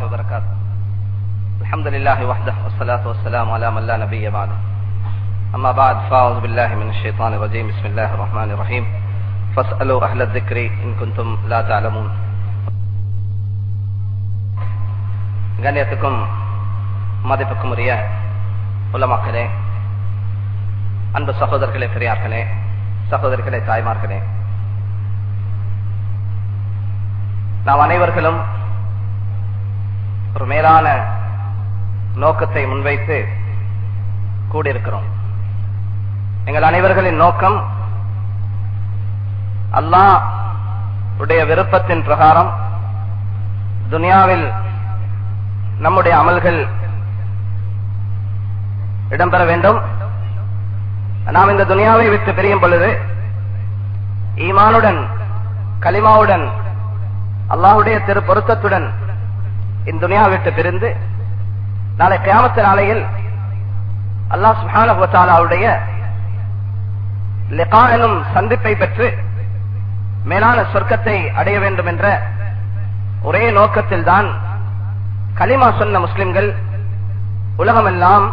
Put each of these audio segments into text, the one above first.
وبركاته الحمد لله وحده والصلاة والسلام على من لا نبي بعده أما بعد فأعوذ بالله من الشيطان الرجيم بسم الله الرحمن الرحيم فاسألوا أهل الذكر إن كنتم لا تعلمون கண்ணியத்துக்கும் மதிப்புக்கும் உரிய உலமாக்களே அன்பு சகோதரர்களே பெரியார்களே சகோதரிகளே தாய்மார்களே நாம் அனைவர்களும் ஒரு மேலான நோக்கத்தை முன்வைத்து கூடியிருக்கிறோம். எங்கள் அனைவர்களின் நோக்கம் அல்லாஹ் உடைய விருப்பத்தின் பிரகாரம் துனியாவில் நம்முடைய அமல்கள் இடம்பெற வேண்டும். நாம் இந்த துனியாவை விட்டு பிரியும் பொழுது ஈமானுடன் கலிமாவுடன் அல்லாஹுடைய திரு பொருத்தத்துடன் இந்துனியா விட்டு பிரிந்து நாளை கிராமத்து நாளையில் அல்லாஹ் சுஹானுடைய லெகா எனும் சந்திப்பை பெற்று மேலான சொர்க்கத்தை அடைய வேண்டும் என்ற ஒரே நோக்கத்தில் தான் கலிமா சொன்ன முஸ்லிம்கள் உலகமெல்லாம்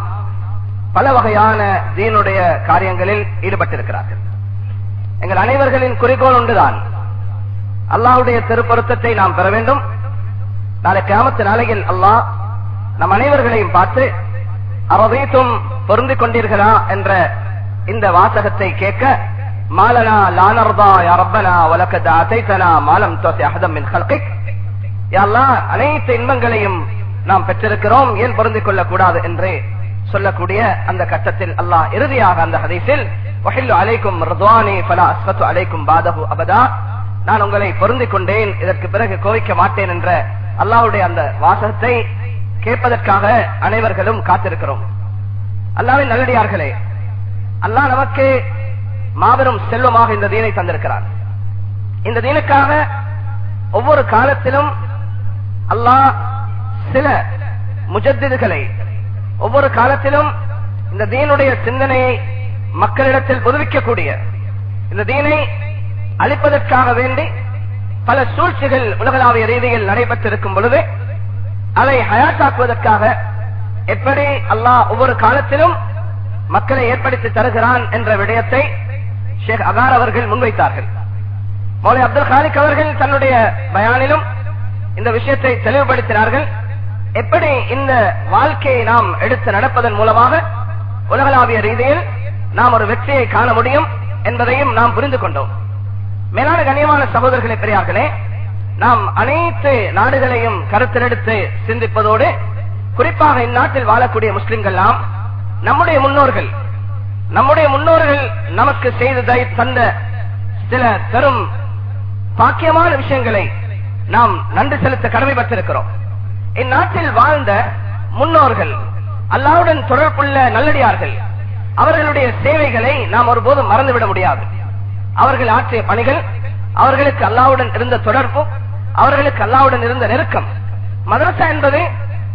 பல வகையான தீனுடைய காரியங்களில் ஈடுபட்டிருக்கிறார்கள். எங்கள் அனைவர்களின் குறிக்கோள் ஒன்றுதான். அல்லாஹுடைய திருப்பொருத்தத்தை நாம் பெற வேண்டும். நாளை கிராமத்து நாளையில் அல்லாஹ் நம் அனைவர்களையும் பார்த்து அவதீத்தும் பொருந்திக் கொண்டீர்களா? என்ற இந்த வாசகத்தை கேட்க மாலனா லானர்தா அரப்பனா உலக அசைத்தனா மாலம் தோசை அகதம் மின் ஹல்கிக் அனைத்து இன்பங்களையும் நாம் பெற்றிருக்கிறோம் ஏன் பொருந்திக் கொள்ளக்கூடாது என்று சொல்லக்கூடிய அந்த கட்டத்தில் அல்லாஹ் இறுதியாக அந்த ஹதீஸில் அலைக்கும் ரத்வானி ஃபலா அஸ்வத்து அலைக்கும் பாதகு அபதா. நான் உங்களை பொருந்திக் கொண்டேன் இதற்கு பிறகு கோவிக்க மாட்டேன் என்ற அல்லாவுடைய அந்த வாசகத்தை கேட்பதற்காக அனைவர்களும் காத்திருக்கிறோம். அல்லாவின் நல்லடியார்களே அல்லாஹ் நமக்கு மாபெரும் செல்வமாக இந்த தீனை தந்திருக்கிறார் இந்த தீனுக்காக ஒவ்வொரு காலத்திலும் அல்லாஹ் சில முஜத்திதுகளை ஒவ்வொரு காலத்திலும் இந்த தீனுடைய சிந்தனையை மக்களிடத்தில் புதுவிக்கக்கூடிய இந்த தீனை அழிப்பதற்காக வேண்டி பல சூழ்ச்சிகள் உலகளாவிய ரீதியில் நடைபெற்றிருக்கும் பொழுது அதை ஹயாத்தாக்குவதற்காக எப்படி அல்லாஹ் ஒவ்வொரு காலத்திலும் மக்களை ஏற்படுத்தி தருகிறான் என்ற விடயத்தை ஷேக் அகார் அவர்கள் முன்வைத்தார்கள். மௌலி அப்துல் காலிக் அவர்கள் தன்னுடைய பயானிலும் இந்த விஷயத்தை தெளிவுபடுத்தினார்கள். எப்படி இந்த வாழ்க்கையை நாம் எடுத்து நடப்பதன் மூலமாக உலகளாவிய ரீதியில் நாம் ஒரு வெற்றியை காண முடியும் என்பதையும் நாம் புரிந்து கொண்டோம். மேலான கண்ணியமான சகோதரர்களே பெரியார்களே நாம் அனைத்து நாடுகளையும் கருத்திலெடுத்து சிந்திப்பதோடு குறிப்பாக இந்நாட்டில் வாழக்கூடிய முஸ்லிம்கள் நாம் நம்முடைய முன்னோர்கள் நம்முடைய முன்னோர்கள் நமக்கு செய்து தந்த சில தரும் பாக்கியமான விஷயங்களை நாம் நன்றி செலுத்த கடமைப்பட்டிருக்கிறோம். இந்நாட்டில் வாழ்ந்த முன்னோர்கள் அல்லாவுடன் தொடர்புள்ள நல்லடியார்கள் அவர்களுடைய சேவைகளை நாம் ஒருபோதும் மறந்துவிட முடியாது. அவர்கள் ஆற்றிய பணிகள் அவர்களுக்கு அல்லாவுடன் இருந்த தொடர்பு அவர்களுக்கு அல்லாவுடன் இருந்த நெருக்கம். மதரசா என்பது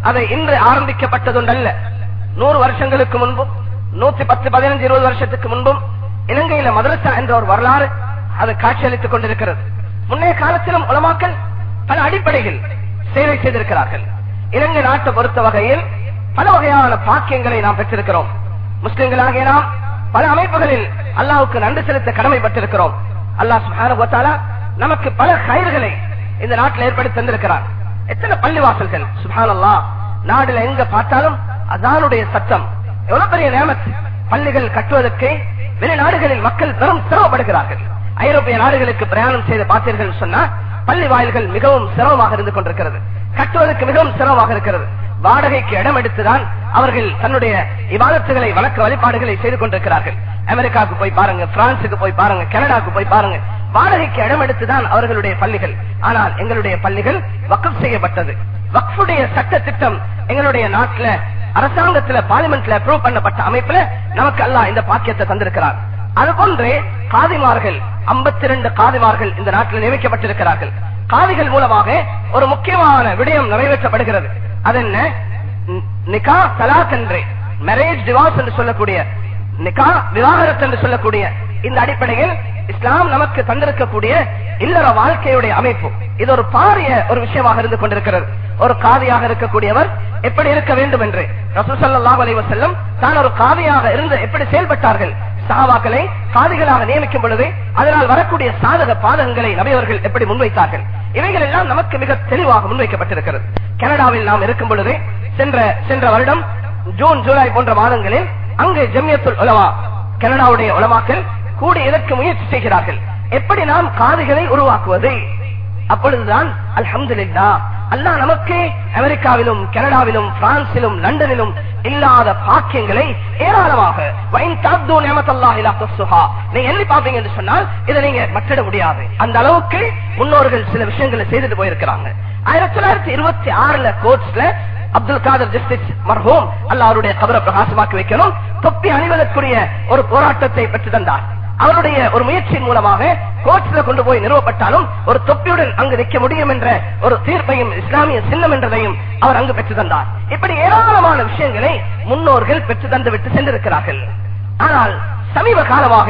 அதை இன்று ஆரம்பிக்கப்பட்டதுண்டல்ல. நூறு வருஷங்களுக்கு முன்பும் நூத்தி பத்து பதினஞ்சு இருபது வருஷத்துக்கு முன்பும் இலங்கையில மதரசா என்ற ஒரு வரலாறு அது காட்சியளித்துக் கொண்டிருக்கிறது. முன்னைய காலத்திலும் உலமாக்கல் பல அடிப்படையில் சேவை செய்திருக்கிறார்கள். இலங்கை நாட்டை பொறுத்த வகையில் பல வகையான பாக்கியங்களை நாம் பெற்றிருக்கிறோம். முஸ்லிம்களாகிய நாம் பல அமைப்புகளில் அல்லாவுக்கு நன்றி செலுத்த கடமைப்பட்டிருக்கிறோம். அல்லாஹ் சுஹான நமக்கு பல கயிறுகளை இந்த நாட்டில் ஏற்படுத்தி தந்திருக்கிறார். எத்தனை பள்ளிவாசல்கள்? சுஹான் அல்லா நாடுல எங்க பார்த்தாலும் அதானுடைய சட்டம் எவ்வளவு பெரிய நேமத்து பள்ளிகள் கட்டுவதற்கு வெளிநாடுகளில் மக்கள் பெரும் சிரமப்படுகிறார்கள். ஐரோப்பிய நாடுகளுக்கு பிரயாணம் செய்து பார்த்தீர்கள் சொன்னா பள்ளி வாயில்கள் மிகவும் சிரமமாக இருந்து கொண்டிருக்கிறது. கட்டுவதற்கு மிகவும் சிரமமாக இருக்கிறது. வாடகைக்கு இடம் எடுத்துதான் அவர்கள் தன்னுடைய இவாதத்துகளை வழக்க வழிபாடுகளை செய்து கொண்டிருக்கிறார்கள். அமெரிக்காவுக்கு போய் பாருங்க பிரான்சுக்கு போய் பாருங்க கனடாவுக்கு போய் பாருங்க. வாடகைக்கு இடம் எடுத்துதான் அவர்களுடைய பள்ளிகள். ஆனால் எங்களுடைய பள்ளிகள் வக்கம் செய்யப்பட்டது. வக்ஃபுடைய சட்ட திட்டம் எங்களுடைய நாட்டில் அரசாங்கத்துல பார்லிமெண்ட்ல அப்ரூவ் பண்ணப்பட்ட அமைப்புல நமக்கு எல்லாம் இந்த பாக்கியத்தை தந்திருக்கிறார். அதுபோன்று காதிமார்கள் ஐம்பத்தி ரெண்டு காதிமார்கள் இந்த நாட்டில் நியமிக்கப்பட்டிருக்கிறார்கள். காதிகள் மூலமாக ஒரு முக்கியமான விடயம் நிறைவேற்றப்படுகிறது. அது என்ன? நிகா தலாக் என்று மேரேஜ் டிவார்ஸ் என்று சொல்லக்கூடிய நிகா விவாகரத்து என்று சொல்லக்கூடிய இந்த அடிப்படையில் இஸ்லாம் நமக்கு தந்திருக்கக்கூடிய இல்லற வாழ்க்கையுடைய அமைப்பு. இது ஒரு பாரிய ஒரு விஷயமாக இருந்து கொண்டிருக்கிறது. ஒரு காதியாக இருக்கக்கூடியவர் எப்படி இருக்க வேண்டும் என்று. ரசூசல்லாஹ் அலைவசல்லம் தான் ஒரு காதியாக இருந்து எப்படி செயல்பட்டார்கள்? சகாபாக்களை காதிகளாக நியமிக்கும் பொழுது அதனால் வரக்கூடிய சாதக பாதகங்களை நபியவர்கள் எப்படி முன்வைத்தார்கள்? இவைகள் எல்லாம் நமக்கு மிக தெளிவாக முன்வைக்கப்பட்டிருக்கிறது. கனடாவில் நாம் இருக்கும் பொழுது சென்ற சென்ற வருடம் ஜூன் ஜூலை போன்ற மாதங்களில் அங்கு ஜமியத்துல் உலவா கனடாவுடைய உலமாக்கள் கூடி இதற்கு முயற்சி செய்கிறார்கள். எப்படி நாம் காதுகளை உருவாக்குவது? அப்பொழுதுதான் அல்ஹம்துல்லா அல்லாஹ் நமக்கு அமெரிக்காவிலும் கனடாவிலும் பிரான்சிலும் லண்டனிலும் இல்லாத பாக்கியங்களை ஏராளமாக. நீ நீங்க எண்ணி பாப்பீங்க என்று சொன்னால் இதை நீங்க மற்றிட முடியாது. அந்த அளவுக்கு முன்னோர்கள் சில விஷயங்களை செய்துட்டு போயிருக்கிறாங்க. ஆயிரத்தி தொள்ளாயிரத்தி இருபத்தி ஆறுல கோர்ட்ஸ்ல அப்துல் காதர் ஜஸ்டிஸ் மர்ஹோம் அல்லாருடைய அவருடைய கபரை பிரகாசமாக்கி வைக்கணும். தொப்பி அணிவதற்குரிய ஒரு போராட்டத்தை பெற்று தந்தார். அவருடைய ஒரு முயற்சியின் மூலமாக கோர்ட்ஸ்ல கொண்டு போய் நிறுவப்பட்டாலும் ஒரு தொப்பியுடன் அங்கு நிற்க முடியும் என்ற ஒரு தீர்ப்பையும் இஸ்லாமிய சின்னம் என்றதையும் அவர் அங்கு பெற்று தந்தார். இப்படி ஏராளமான விஷயங்களை முன்னோர்கள் பெற்று தந்து விட்டு சென்றிருக்கிறார்கள். ஆனால் சமீப காலமாக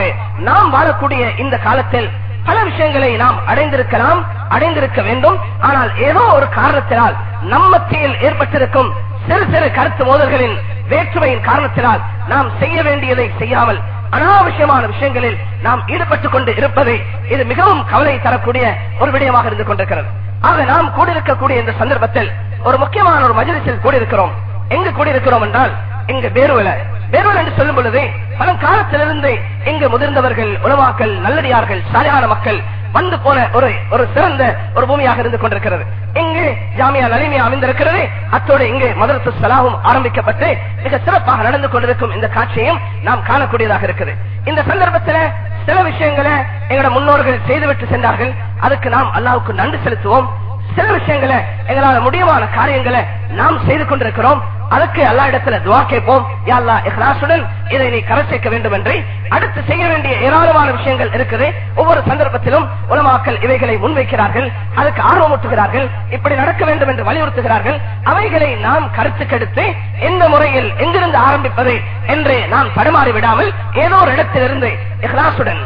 நாம் வாழக்கூடிய இந்த காலத்தில் பல விஷயங்களை நாம் அடைந்திருக்கலாம் அடைந்திருக்க வேண்டும். ஆனால் ஏதோ ஒரு காரணத்தினால் நம் மத்தியில் ஏற்பட்டிருக்கும் சிறு சிறு கருத்து மோதல்களின் வேற்றுமையின் காரணத்தினால் நாம் செய்ய வேண்டியதை செய்யாமல் அனாவசியமான விஷயங்களில் நாம் ஈடுபட்டுக் கொண்டு இருப்பது இது மிகவும் கவலை தரக்கூடிய ஒரு விடயமாக இருந்து கொண்டிருக்கிறது. ஆக நாம் கூடியிருக்கக்கூடிய இந்த சந்தர்ப்பத்தில் ஒரு முக்கியமான ஒரு மஜலிசில் கூடியிருக்கிறோம். எங்கு கூடியிருக்கிறோம் என்றால் இங்கு பேருவல. பேருவல் என்று சொல்லும் பொழுது பழங்காலத்திலிருந்து இங்கு முதிர்ந்தவர்கள் உணவாக்கள் நல்லடியார்கள் சாலையான மக்கள் வந்து போன ஒரு ஒரு சிறந்த ஒரு பூமியாக இருந்து கொண்டிருக்கிறது. இங்கு ஜாமியா நலிமையா அமைந்திருக்கிறது. அத்தோடு இங்கு மதரத்து சலாவும் ஆரம்பிக்கப்பட்டு மிக சிறப்பாக நடந்து கொண்டிருக்கும் இந்த காட்சியையும் நாம் காணக்கூடியதாக இருக்குது. இந்த சந்தர்ப்பத்தில் சில விஷயங்களை எங்களோட முன்னோர்கள் செய்துவிட்டு சென்றார்கள். அதுக்கு நாம் அல்லாவுக்கு நன்றி செலுத்துவோம். சில விஷயங்களை எங்களால் முடியமான காரியங்களை நாம் செய்து கொண்டிருக்கிறோம். அதுக்கு எல்லா இடத்துல துவா கேட்போம். யா இஹ்லாசுடன் இதை நீ கரை சேர்க்க வேண்டும் என்று அடுத்து செய்ய வேண்டிய ஏராளமான விஷயங்கள் இருக்குது. ஒவ்வொரு சந்தர்ப்பத்திலும் உலமாக்கள் இவைகளை முன்வைக்கிறார்கள். அதுக்கு ஆர்வமூட்டுகிறார்கள் இப்படி நடக்க வேண்டும் என்று வலியுறுத்துகிறார்கள். அவைகளை நாம் கருத்துக்கெடுத்து எந்த முறையில் எங்கிருந்து ஆரம்பிப்பது என்று நாம் படுமாறி விடாமல் ஏதோ ஒரு இடத்திலிருந்து இஹ்லாசுடன்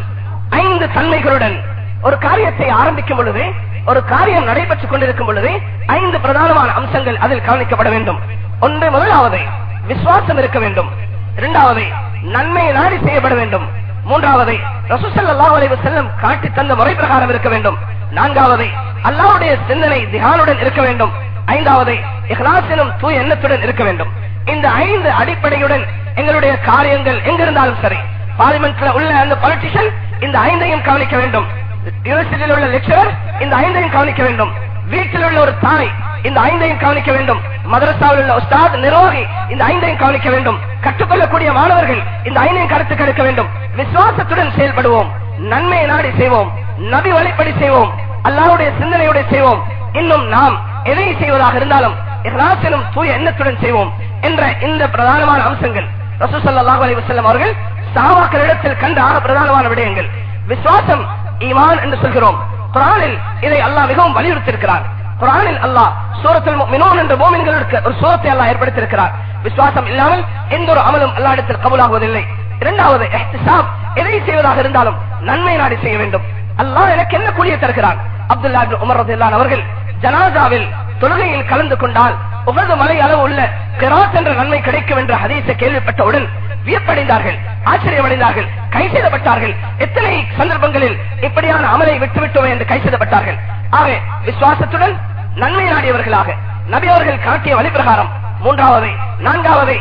ஐந்து தன்மைகளுடன் ஒரு காரியத்தை ஆரம்பிக்கும் பொழுது ஒரு காரியம் நடைபெற்றுக் கொண்டிருக்கும் பொழுது ஐந்து பிரதானமான அம்சங்கள் அதில் கவனிக்கப்பட வேண்டும். ஒன்று முதலாவது விசுவாசம் இருக்க வேண்டும். இரண்டாவது நன்மை நாடி செய்யப்பட வேண்டும். மூன்றாவது ரசூசல்லாஹு அலைஹி செல்லும் காட்டி தந்த முறை பிரகாரம் இருக்க வேண்டும். நான்காவது அல்லாவுடைய சிந்தனை திகானுடன் இருக்க வேண்டும். ஐந்தாவது இஹ்லாசினும் தூய எண்ணத்துடன் இருக்க வேண்டும். இந்த ஐந்து அடிப்படையுடன் எங்களுடைய காரியங்கள் எங்கிருந்தாலும் சரி. பார்லிமெண்ட்ல உள்ள அந்த பொலிட்டிஷியன் இந்த ஐந்தையும் கவனிக்க வேண்டும். யூனிவர்சிட்டியில் உள்ள லெக்சரர் இந்த ஐந்தையும் கவனிக்க வேண்டும். வீட்டில் உள்ள ஒரு தாய் இந்த ஐந்தையும் கவனிக்க வேண்டும். மதரசாவில் உள்ள உஸ்தாத் நிர்வாகி இந்த ஐந்தையும் கவனிக்க வேண்டும். கற்றுக்கொள்ளக்கூடிய மாணவர்கள் இந்த ஐந்தையும் கருத்து கெடுக்க வேண்டும். விசுவாசத்துடன் செயல்படுவோம். நன்மை நாடி செய்வோம். நபி வழிப்படி செய்வோம். அல்லாவுடைய சிந்தனையோட செய்வோம். இன்னும் நாம் எதை செய்வதாக இருந்தாலும் இஹ்லாஸிலும் தூய எண்ணத்துடன் செய்வோம் என்ற இந்த பிரதானமான அம்சங்கள். ரசூசல்லாஹ் அலைஹி வஸல்லம் அவர்கள் சஹாபாக்களிடத்தில் கண்ட ஆக பிரதானமான விடயங்கள். விசுவாசம் ஈமான் என்று சொல்கிறோம். குரானில் இதை அல்லாஹ் மிகவும் வலியுறுத்தியிருக்கிறார். குரானில் அல்லாஹ் சூரத்தில் மினோன் என்ற மோமின்களுக்கு ஒரு சூரத்தை அல்லாஹ் ஏற்படுத்தியிருக்கிறார். விசுவாசம் இல்லாமல் எந்த ஒரு அமலும் அல்லா இடத்தில் கபூலாகுவதில்லை. இரண்டாவது எஹ்திசாப் எதை செய்வதாக இருந்தாலும் நன்மை நாடி செய்ய வேண்டும். அல்லாஹ் எனக்கு என்ன கூலியை தருகிறான்? அப்துல்லா உமர் ரலியல்லாஹு அவர்கள் ஜனாதாவில் தொழுகையில் கலந்து கொண்டால் உகது மலை அளவு உள்ள கிராத் என்ற நன்மை கிடைக்கும் என்ற ஹதீஸை கேள்விப்பட்டவுடன் வியப்படைந்தார்கள் ஆச்சரியமடைந்தார்கள் கை செய்தப்பட்டார்கள் எத்தனை சந்தர்ப்பங்களில் இப்படியான அமலை விட்டுவிட்டோம் என்று கை செய்தப்பட்டார்கள் ஆக விசுவாசத்துடன் நன்மை நாடியவர்களாக நபி அவர்கள் காட்டிய வழிபிரகாரம் மூன்றாவது நான்காவது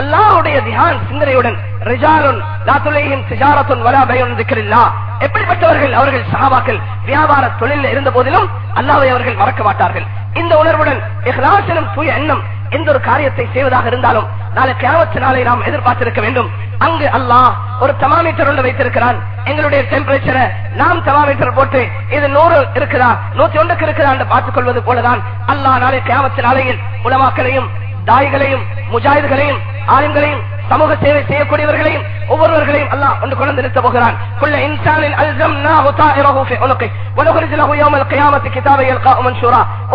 அல்லாஹ்வுடைய தியான் சிந்தனையுடன் ரிஜாலுன் வலா எப்படிப்பட்டவர்கள்? அவர்கள் சகாபாக்கள் வியாபார தொழிலில் இருந்த போதிலும் அல்லாவை அவர்கள் மறக்க மாட்டார்கள். இந்த உணர்வுடன் இஹ்லாஸிலும் தூய எண்ணம் எந்த ஒரு காரியத்தை செய்வதாக இருந்தாலும் நாளை கியாமத்து நாளை நாம் எதிர்பார்த்திருக்க வேண்டும். அங்கு அல்லாஹ் ஒரு தமாமீட்டர் உள்ள வைத்திருக்கிறான். எங்களுடைய டெம்பரேச்சரை நாம் தமாமீட்டர் போட்டு இது நூறு இருக்குதா? நூத்தி ஒன்றுக்கு இருக்குதா என்று பார்த்துக் கொள்வது போலதான் அல்லாஹ் நாளை கியாமத்து நாளையில் உலமாக்களையும் தாய்களையும் முஜாயிர்களையும் ஆலிம்களையும் சமூக சேவை செய்யக்கூடியவர்களையும் ஒவ்வொருவர்களையும் அல்லாஹ் ஒன்று கொண்டு நிறுத்த போகிறான். குள்ள இன்சானின் அல்ஜம்னாஹு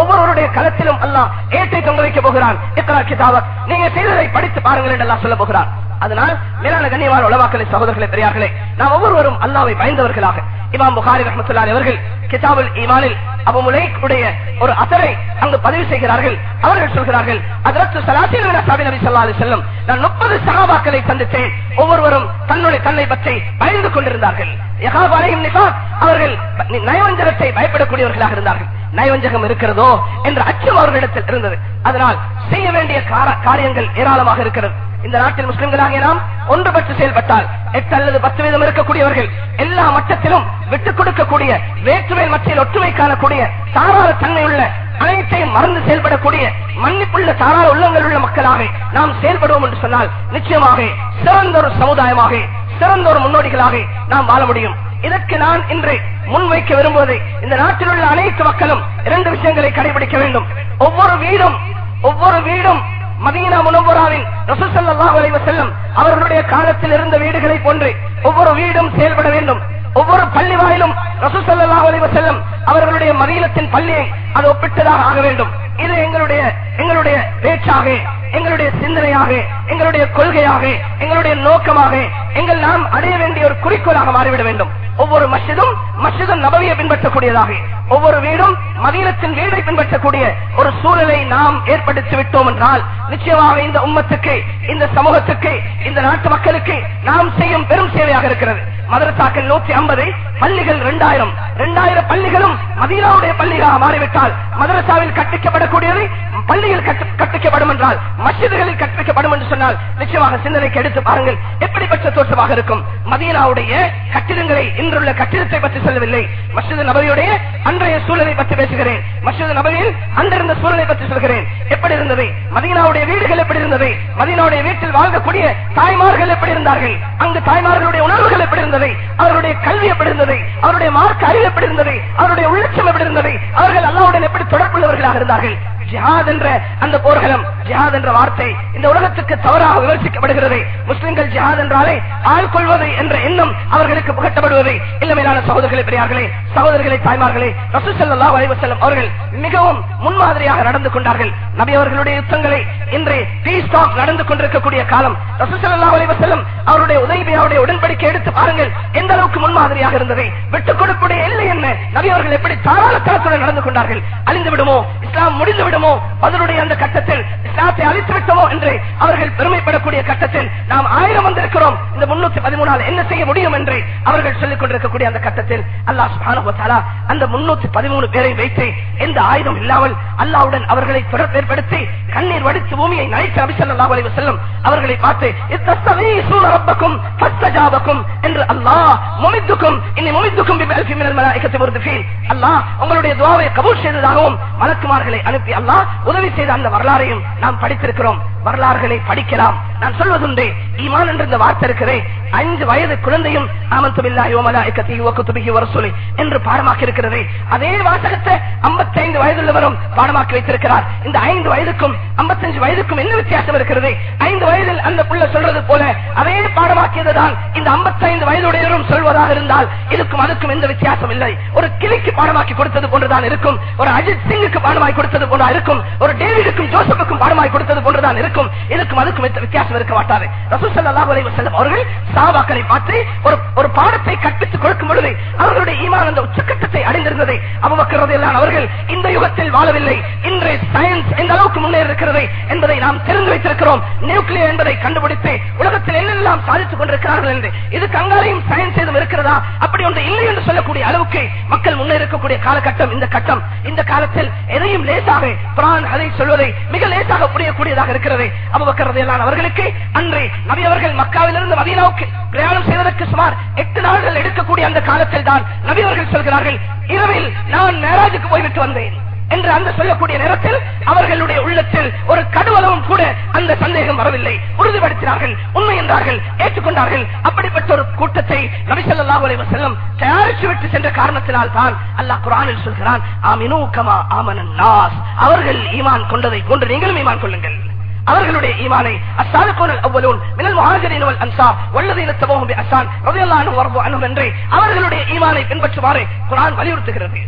ஒவ்வொருவருடைய களத்திலும் அல்லாஹ் ஏற்றை தொங்க வைக்க போகிறான். இக்ரா கிதாபக் நீங்க செய்ததை படித்து பாருங்கள் என்று அல்லாஹ் சொல்ல போகிறான். அதனால் மேலான கண்ணியமான உலவாக்களை சகோதரர்களே பெரியார்களே நாம் ஒவ்வொருவரும் அல்லாவை பயந்தவர்களாக. இமாம் புகாரி ரஹமத்துல்லாரி அவர்கள் கிதாபுல் ஈமானில் அபு முலைக்குடைய ஒரு அசரை அங்கு பதிவு செய்கிறார்கள். அவர்கள் சொல்கிறார்கள் அதற்கு சலாசியில் நபி நபி ஸல்லல்லாஹு செல்லும் நான் முப்பது 30 சகாபாக்களை சந்தித்தேன் ஒவ்வொருவரும் தன்னுடைய தன்னை பற்றி பயந்து கொண்டிருந்தார்கள். அவர்கள் நயவஞ்சகத்தை பயப்படக்கூடியவர்களாக இருந்தார்கள். நயவஞ்சகம் இருக்கிறதோ என்ற அச்சம் அவர்களிடத்தில் இருந்தது. அதனால் செய்ய வேண்டிய கார- காரியங்கள் ஏராளமாக இருக்கிறது. இந்த நாட்டில் முஸ்லிம்களாக நாம் ஒன்றுபட்டு செயல்பட்டால் எட்டு அல்லது பத்து வீதம் இருக்கக்கூடியவர்கள் எல்லா மட்டத்திலும் விட்டுக் கொடுக்கக்கூடிய வேற்றுமை மத்தியில் ஒற்றுமை காணக்கூடிய தாராள தன்மையுள்ள அனைத்தையும் மறந்து செயல்படக்கூடிய மன்னிப்புள்ள தாராள உள்ளங்கள் உள்ள மக்களாக நாம் செயல்படுவோம் என்று சொன்னால் நிச்சயமாக சிறந்த ஒரு சமுதாயமாக சிறந்த ஒரு முன்னோடிகளாக நாம் வாழ முடியும். இதற்கு நான் இன்று முன்வைக்க விரும்புவது இந்த நாட்டில் உள்ள அனைத்து மக்களும் இரண்டு விஷயங்களை கடைபிடிக்க வேண்டும். ஒவ்வொரு வீடும் ஒவ்வொரு வீடும் மதீனா முனவராவின் ரசூசல்லாஹு அலைஹி செல்லும் அவர்களுடைய காலத்தில் இருந்த வீடுகளை போன்று ஒவ்வொரு வீடும் செயல்பட வேண்டும். ஒவ்வொரு பள்ளி வாயிலும் ரசூசல்லாஹு அலைஹி செல்லும் அவர்களுடைய மதீனத்தின் பள்ளியை அது ஒப்பிட்டதாக ஆக வேண்டும். இது எங்களுடைய எங்களுடைய பேச்சாக எங்களுடைய சிந்தனையாக எங்களுடைய கொள்கையாக எங்களுடைய நோக்கமாக எங்கள் நாம் அடைய வேண்டிய ஒரு குறிக்கோளாக மாறிவிட வேண்டும். ஒவ்வொரு மஸ்ஜிதும் மஸ்ஜிதும் நபவியை பின்பற்றக்கூடியதாக. ஒவ்வொரு வீடும் மதீனத்தின் வீடை பின்பற்றக்கூடிய ஒரு சூழலை நாம் ஏற்படுத்தி விட்டோம் என்றால் நிச்சயமாக இந்த உம்மத்துக்கு இந்த சமூகத்துக்கு இந்த நாட்டு மக்களுக்கு நாம் செய்யும் பெரும் சேவையாக இருக்கிறது. மதரசாக்கள் நூற்றி ஐம்பது பள்ளிகள் இரண்டாயிரம். இரண்டாயிரம் பள்ளிகளும் மதீனாவுடைய பள்ளிகளாக மாறிவிட்டால் மதரசாவில் கற்பிக்கப்படக்கூடியது பள்ளியில் கற்று- கற்பிக்கப்படும் என்றால் மசிதர்களில் கற்பிக்கப்படும் என்று சொன்னால் நிச்சயமாக சிந்தனைக்கு எடுத்து பாருங்கள். எப்படிப்பட்ட தோற்றமாக இருக்கும்? மதீனாவுடைய கட்டிடங்களை இன்றுள்ள கட்டிடத்தை பற்றி சொல்லவில்லை. மசித நபவியுடைய அன்றைய சூழலை பற்றி பேசுகிறேன். மசித நபவியில் அன்றிருந்த சூழலை பற்றி சொல்கிறேன். எப்படி இருந்தது? மதீனாவுடைய வீடுகள் எப்படி இருந்தது? மதீனாவுடைய வீட்டில் வாழ்ந்தக்கூடிய தாய்மார்கள் எப்படி இருந்தார்கள்? அங்கு தாய்மார்களுடைய உணர்வுகள் எப்படி இருந்தது? அவருடைய கல்வி எப்படி இருந்தது? அவருடைய மார்க் அறிவு எப்படி இருந்தது? அவருடைய உள்ளட்சம் எப்படி இருந்தது? அவர்கள் அல்லாவுடன் எப்படி தொடர்புள்ளவர்களாக இருந்தார்கள்? ஜிஹாத் என்ற அந்த போர்க்களம் ஜிஹாத் என்ற வார்த்தை இந்த உலகத்துக்கு தவறாக விமர்சிக்கப்படுகிறது. முஸ்லிம்கள் ஜிஹாத் என்றாலே ஆள் கொள்வது என்ற எண்ணம் அவர்களுக்கு புகட்டப்படுவது. இல்லமையிலான சகோதரர்களை பெரியார்களே சகோதரர்களை தாய்மார்களே ரசூசல்லாஹு அலைஹி வஸல்லம் அவர்கள் மிகவும் முன்மாதிரியாக நடந்து கொண்டார்கள். நபி அவர்களுடைய யுத்தங்களை இன்று பீஸ் டாக் நடந்து கொண்டிருக்கக்கூடிய காலம். ரசூசல்லாஹு அலைஹி செல்லும் அவருடைய உதவியாவுடைய உடன்படிக்கை எடுத்து பாருங்கள். எந்த அளவுக்கு முன்மாதிரியாக இருந்தது? விட்டுக் கொடுப்புடைய இல்லை என்ன? நபி அவர்கள் எப்படி தாராளத்தனத்துடன் நடந்து கொண்டார்கள்? அழிந்து விடுமோ? இஸ்லாம் முடிந்து விடுமோ? அதனுடைய அந்த கட்டத்தில் இஸ்லாத்தை அழித்து விட்டோமோ என்று அவர்கள் பெருமைப்படக்கூடிய கட்டத்தில் நாம் ஆயிரம் வந்திருக்கிறோம். இந்த முன்னூத்தி பதிமூணால் என்ன செய்ய முடியும் என்று அவர்கள் சொல்லிக் கொண்டிருக்கக்கூடிய அந்த கட்டத்தில் அல்லாஹ் சுப்ஹானஹு அந்த முன்னூத்தி பதிமூணு பேரை வைத்து எந்த ஆயுதம் இல்லாமல் அல்லாவுடன் அவர்களை தொடர்பு ஏற்படுத்தி கண்ணீர் வடித்து பூமியை நைத்து அபிசல்லா ஸல்லல்லாஹு அலைஹி அவர்களை பார்த்து ரப்பக்கும் ஃபஸ்தஜாபக்கும் என்று அல்லாஹ் முமித்துக்கும் இன்னி முமித்துக்கும் அல்லாஹ் உங்களுடைய துவாவை கபூர் செய்ததாகவும் மலக்குமார்களை அனுப்பி அல்லா உதவி செய்த அந்த வரலாறையும் நாம் படித்திருக்கிறோம். வரலாறுகளை படிக்கலாம். நான் சொல்வதுண்டு ஈமான் என்ற இந்த வார்த்தை இருக்கிறேன் ஐந்து வயது குழந்தையும் ஆமந்து என்று பாடமாக்கி இருக்கிறது. அதே வாசகத்தை 55 வயதுள்ளவரும் பாடமாக்கி வைத்திருக்கிறார். இந்த ஐந்து வயதுக்கும் 55 வயதுக்கும் என்ன வித்தியாசம் இருக்கிறது? ஐந்து வயதில் அந்த புள்ள சொல்றது போல அதே பாடமாக்கியதுதான் இந்த 55 வயதுடையவரும் சொல்வதாக இருந்தால் இதுக்கும் அதுக்கும் எந்த வித்தியாசம் இல்லை. ஒரு கிளிக்கு பாடமாக்கி கொடுத்தது போன்றுதான் இருக்கும். ஒரு அஜித் சிங்குக்கு பாடமாக்கி கொடுத்தது போன்றா இருக்கும். ஒரு டேவிடுக்கும் ஜோசப்புக்கும் பாடமாய் கொடுத்தது போன்றுதான் இருக்கும். இதுக்கும் அதுக்கும் வித்தியாசம் இருக்க மாட்டாது. ரசூல் ஸல்லல்லாஹு அலைஹி அவர்கள் சாபாக்களை பார்த்து ஒரு ஒரு பாடத்தை கற்பித்துக் கொடுக்கும் பொழுது அவர்களுடைய ஈமான் அந்த உச்சக்கட்டத்தை அடைந்திருந்தது. அபூபக்கர் ரலியல்லாஹு அவர்கள் இந்த யுகத்தில் வாழவில்லை. இன்றைய சயின்ஸ் எந்த அளவுக்கு முன்னேறி இருக்கிறது என்பதை நாம் தெரிந்து வைத்திருக்கிறோம். நியூக்ளியர் என்பதை கண்டுபிடித்து உலகத்தில் என்னெல்லாம் சாதித்துக் கொண்டிருக்கிறார்கள் என்று இது கங்காரையும் சயின்ஸ் ஏதும் இருக்கிறதா? அப்படி ஒன்று இல்லை என்று சொல்லக்கூடிய அளவுக்கு மக்கள் முன்னேறக்கூடிய காலகட்டம் இந்த கட்டம். இந்த காலத்தில் எதையும் லேசாக குரான் அதை சொல்வதை மிக லேசாக புரியக்கூடியதாக இருக்கிறது. அபுபக்கர் ரலியல்லாஹு அவர்களுக்கு அன்று நபி அவர்கள் மக்காவிலிருந்து மதீனாவுக்கு பிரயாணம் செய்வதற்கு சுமார் எட்டு நாள்கள் எடுக்கக்கூடிய அந்த காலத்தில் தான் நபி அவர்கள் சொல்கிறார்கள் இரவில் நான் மேராஜுக்கு போய்விட்டு வந்தேன். என்று அந்த சொல்லக்கூடிய நேரத்தில் அவர்களுடைய உள்ளத்தில் ஒரு கடுவளவும் கூட அந்த சந்தேகம் வரவில்லை. உறுதிப்படுத்தினார்கள் உண்மை என்றார்கள் ஏற்றுக்கொண்டார்கள். அப்படிப்பட்ட ஒரு கூட்டத்தை நபிசல்லா உலக அலைஹி தயாரித்து விட்டு சென்ற காரணத்தினால் தான் அல்லாஹ் குரானில் சொல்கிறான் ஆமினூக்கமா கமா நாஸ் அவர்கள் ஈமான் கொண்டதை போன்று நீங்களும் ஈமான் கொள்ளுங்கள். அவர்களுடைய ஈமானை அஸ்ஸாலிகூன் அவ்வளோன் மினல் மகாஜரின் வல் அன்சார் வல்லது தபூஹும் பிஅஹ்சான் ரலியல்லாஹு அன்ஹு வர்து என்று அவர்களுடைய ஈமானை பின்பற்றுமாறு குரான் வலியுறுத்துகிறது.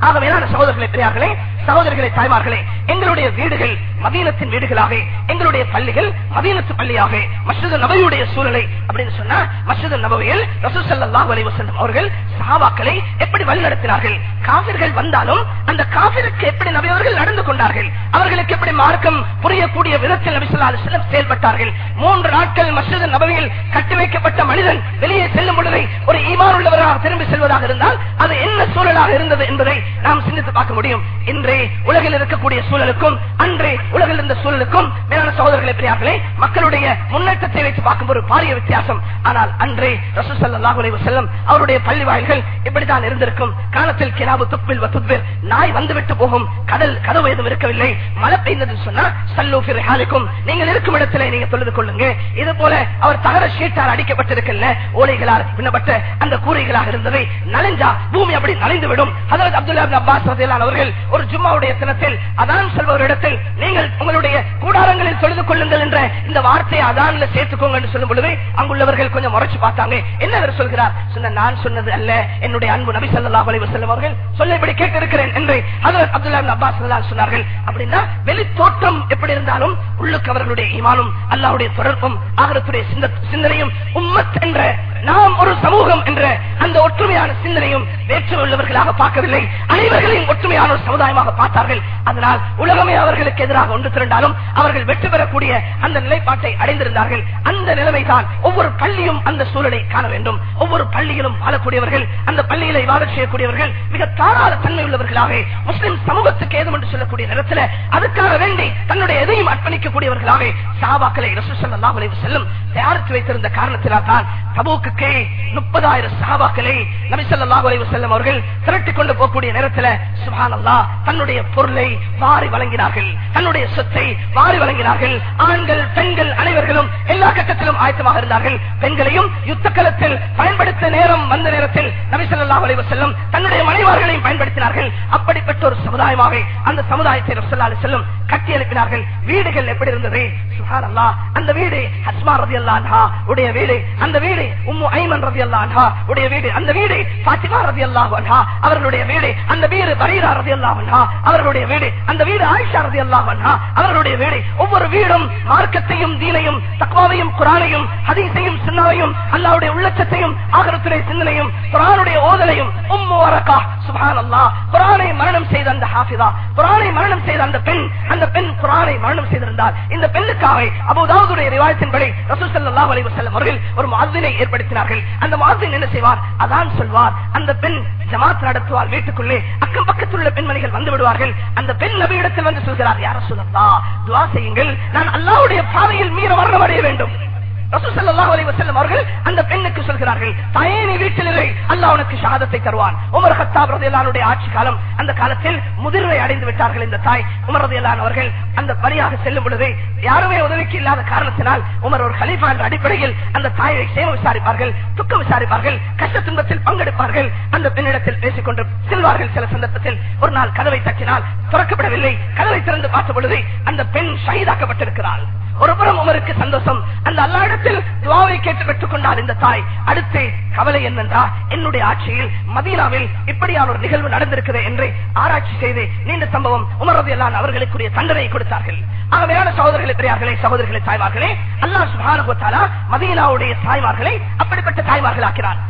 ஆகவே மேலான சகோதரர்களே பெரியார்களே சகோதரர்களே தாய்மார்களே எங்களுடைய வீடுகள் மதீனத்தின் வீடுகளாக எங்களுடைய பள்ளிகள் மதீனத்து பள்ளியாக மஸ்ஜித் நபையுடைய சூழலை அப்படின்னு சொன்னா மஸ்ஜித் நபவையில் ரசூல் ஸல்லல்லாஹு அலைஹி அவர்கள் சஹாபாக்களை எப்படி வழிநடத்தினார்கள்? காவிர்கள் வந்தாலும் அந்த காவிருக்கு எப்படி நபியவர்கள் நடந்து கொண்டார்கள்? அவர்களுக்கு எப்படி மார்க்கம் புரியக்கூடிய விதத்தில் நபி ஸல்லல்லாஹு அலைஹி செயல்பட்டார்கள்? மூன்று நாட்கள் மஸ்ஜித் நபவையில் கட்டி வைக்கப்பட்ட மனிதன் வெளியே செல்லும் பொழுது ஒரு ஈமான் உள்ளவராக திரும்பி செல்வதாக இருந்தால் அது என்ன சூழலாக இருந்தது என்பதை நாம் சிந்தித்து பார்க்க முடியும். இன்றே உலகில் இருக்கக்கூடிய சூழலுக்கும் அன்றே உலகில் இருந்த சூழலுக்கும் மேலான சகோதரர்களை பிரியார்களே மக்களுடைய முன்னேற்றத்தை வைத்து பார்க்கும்போது பாரிய வித்தியாசம். ஆனால் அன்றே ரசூல் ஸல்லல்லாஹு அலைஹி அவருடைய பள்ளி வாயில்கள் இப்படித்தான் இருந்திருக்கும். காலத்தில் கிராபு துப்பில் வத்துப்பில் நாய் வந்துவிட்டு போகும். கடல் கதவு எதுவும் இருக்கவில்லை. மழை பெய்ந்தது சொன்னா சல்லூஃபிர் ஹாலிக்கும் நீங்கள் இருக்கும் இடத்துல நீங்க தொழுது கொள்ளுங்க இது போல அவர் தகர ஷீட்டால் அடிக்கப்பட்டிருக்கல ஓலைகளால் பின்னப்பட்ட அந்த கூரைகளாக இருந்ததை நனைஞ்சா பூமி அப்படி நனைந்து விடும் ஹதரத் அப்துல்லா அப்பாஸ் அவர்கள் ஒரு ஜும்மாவுடைய தினத்தில் அதான் சொல்பவரிடத்தில் நீங்கள் நீங்கள் உங்களுடைய கூடாரங்களில் தொழுது கொள்ளுங்கள் என்ற இந்த வார்த்தையை அதான்ல சேர்த்துக்கோங்க சொல்லும் பொழுது அங்குள்ளவர்கள் கொஞ்சம் முறைச்சு பார்த்தாங்க. என்ன சொல்கிறார்? சொன்ன நான் சொன்னது அல்ல. என்னுடைய அன்பு நபி சல்லா அலைஹி வஸல்லம் அவர்கள் சொல்ல இப்படி கேட்டிருக்கிறேன் என்று ஹதரத் அப்துல்லா இப்னு அப்பாஸ் சொன்னார்கள். அப்படின்னா வெளித்தோற்றம் எப்படி இருந்தாலும் உள்ளுக்கு அவர்களுடைய இமானும் அல்லாவுடைய தொடர்பும் ஆகரத்துடைய சிந்தனையும் உம்மத் என்ற நாம் ஒரு சமூகம் என்ற அந்த ஒற்றுமையான சிந்தனையும் வேற்றுமை உள்ளவர்களாக பார்க்கவில்லை. அனைவர்களையும் ஒற்றுமையான ஒரு சமுதாயமாக பார்த்தார்கள். அதனால் உலகமே அவர்களுக்கு எதிராக ஒன்றாக ஒன்று திரண்டாலும் அவர்கள் வெற்றி பெறக்கூடிய அந்த நிலைப்பாட்டை அடைந்திருந்தார்கள். அந்த நிலைமைதான் ஒவ்வொரு பள்ளியும் அந்த சூழலை காண வேண்டும். ஒவ்வொரு பள்ளியிலும் வாழக்கூடியவர்கள் அந்த பள்ளியில வாழ செய்யக்கூடியவர்கள் மிக தாராள தன்மை உள்ளவர்களாக முஸ்லிம் சமூகத்துக்கு ஏதும் என்று சொல்லக்கூடிய நேரத்தில் அதுக்காக வேண்டி தன்னுடைய எதையும் அர்ப்பணிக்கக்கூடியவர்களாக சாபாக்களை ரசூசல்லாஹ் அலைஹி செல்லும் தயாரித்து வைத்திருந்த காரணத்தினால் தான் தபூக்கு முப்பதாயிரம் சாபாக்களை நபி ஸல்லல்லாஹு அலைஹி அவர்கள் திரட்டிக் கொண்டு போகக்கூடிய நேரத்தில் சுப்ஹானல்லாஹ் தன்னுடைய பொருளை வாரி வழங்கினார்கள். தன்னுடைய சொத்தை வாரி வழங்கினார்கள். ஆண்கள் பெண்கள் அனைவர்களும் எல்லா கட்டத்திலும் ஆயத்தமாக இருந்தார்கள். பெண்களையும் யுத்த களத்தில் பயன்படுத்த நேரம் வந்த நேரத்தில் நபிசல்லா ஸல்லல்லாஹு செல்லும் தன்னுடைய மனைவார்களையும் பயன்படுத்தினார்கள். அப்படிப்பட்ட ஒரு சமுதாயமாக அந்த சமுதாயத்தை ரசூலுல்லாஹி அலைஹி வஸல்லம் கட்டி எழுப்பினார்கள் வீடுகள் எப்படி இருந்தது? சுப்ஹானல்லாஹ் அந்த வீடு ஹஸ்மா ரலியல்லாஹு அல்லா உடைய வீடு. அந்த வீடு உம்மு ஐமன் ரலியல்லாஹு அல்லா உடைய வீடு. அந்த வீடு பாத்திமா ரலியல்லாஹு அல்லா அவர்களுடைய வீடு. அந்த வீடு பரீரா ரலியல்லாஹு அல்லா அவர்களுடைய வீடு. அந்த வீடு ஆயிஷா ரலியல்லாஹு அன்ஹா அவர்களுடைய வேலை ஒவ்வொரு வீடும் மார்க்கத்தையும் தீனையும் தக்வாவையும் குரானையும் ஹதீசையும் சின்னாவையும் அல்லாவுடைய உள்ளச்சத்தையும் ஆகரத்துடைய சிந்தனையும் குரானுடைய ஓதலையும் உம்மு வரகா சுப்ஹானல்லாஹ் குரானை மரணம் செய்த அந்த ஹாஃபிதா குரானை மரணம் செய்த அந்த பெண் அந்த பெண் குரானை மரணம் செய்திருந்தார். இந்த பெண்ணுக்காக அபுதாவுடைய ரிவாயத்தின்படி ரசூல் ஸல்லல்லாஹு அலைஹி வஸல்லம் அவர்கள் ஒரு மாதினை ஏற்படுத்தினார்கள். அந்த முஅத்தின் என்ன செய்வார்? அதான் சொல்வார் அந்த பெண் ஜமாத் நடத்துவார் வீட்டுக்குள்ளே அக்கம் பக்கத்தில் உள்ள பெண்மணிகள் வந்து விடுவார்கள். அந்த பெண் நபியிடத்தில் வந்து சொல்கிறார் யார ரசூலல்லா துவா செய்யுங்கள். நான் அல்லாவுடைய பாதையில் மீற மரணம் அடைய வேண்டும். ரசூல் அவர்கள் அந்த பெண்ணுக்கு சொல்கிறார்கள் தாயே நீ வீட்டில் இரு உனக்கு ஷஹாதத்தை தருவான். உமர் கத்தாப் ஆட்சி காலம் அந்த காலத்தில் முதிர்வை அடைந்து விட்டார்கள் இந்த தாய். உமர் அவர்கள் அந்த வழியாக செல்லும் பொழுது யாருமே உதவிக்கு இல்லாத காரணத்தினால் உமர் ஒரு கலீஃபா என்ற அடிப்படையில் அந்த தாயை சேம விசாரிப்பார்கள் துக்கம் விசாரிப்பார்கள் கஷ்ட துன்பத்தில் பங்கெடுப்பார்கள். அந்த பெண்ணிடத்தில் பேசிக் கொண்டு செல்வார்கள். சில சந்தர்ப்பத்தில் ஒரு நாள் கதவை தட்டினால் திறக்கப்படவில்லை. கதவை திறந்து பார்த்த பொழுது அந்த பெண் ஷஹீதாக்கப்பட்டிருக்கிறாள். ஒருபுறம் உமருக்கு சந்தோஷம். அந்த அல்லாடத்தில் துவாவை கேட்டு பெற்றுக் கொண்டார் இந்த தாய். அடுத்து கவலை என்னென்றா? என்னுடைய ஆட்சியில் மதீனாவில் இப்படியான ஒரு நிகழ்வு நடந்திருக்கிறது என்று ஆராய்ச்சி செய்து நீண்ட சம்பவம் உமரது எல்லாம் அவர்களுக்குரிய தண்டனை கொடுத்தார்கள். ஆகவேயான சகோதரர்களை பெரியார்களே சகோதரர்களை தாய்மார்களே அல்லாஹ் சுபானுபத்தாலா மதீனாவுடைய தாய்மார்களை அப்படிப்பட்ட தாய்மார்கள் ஆக்கிறார்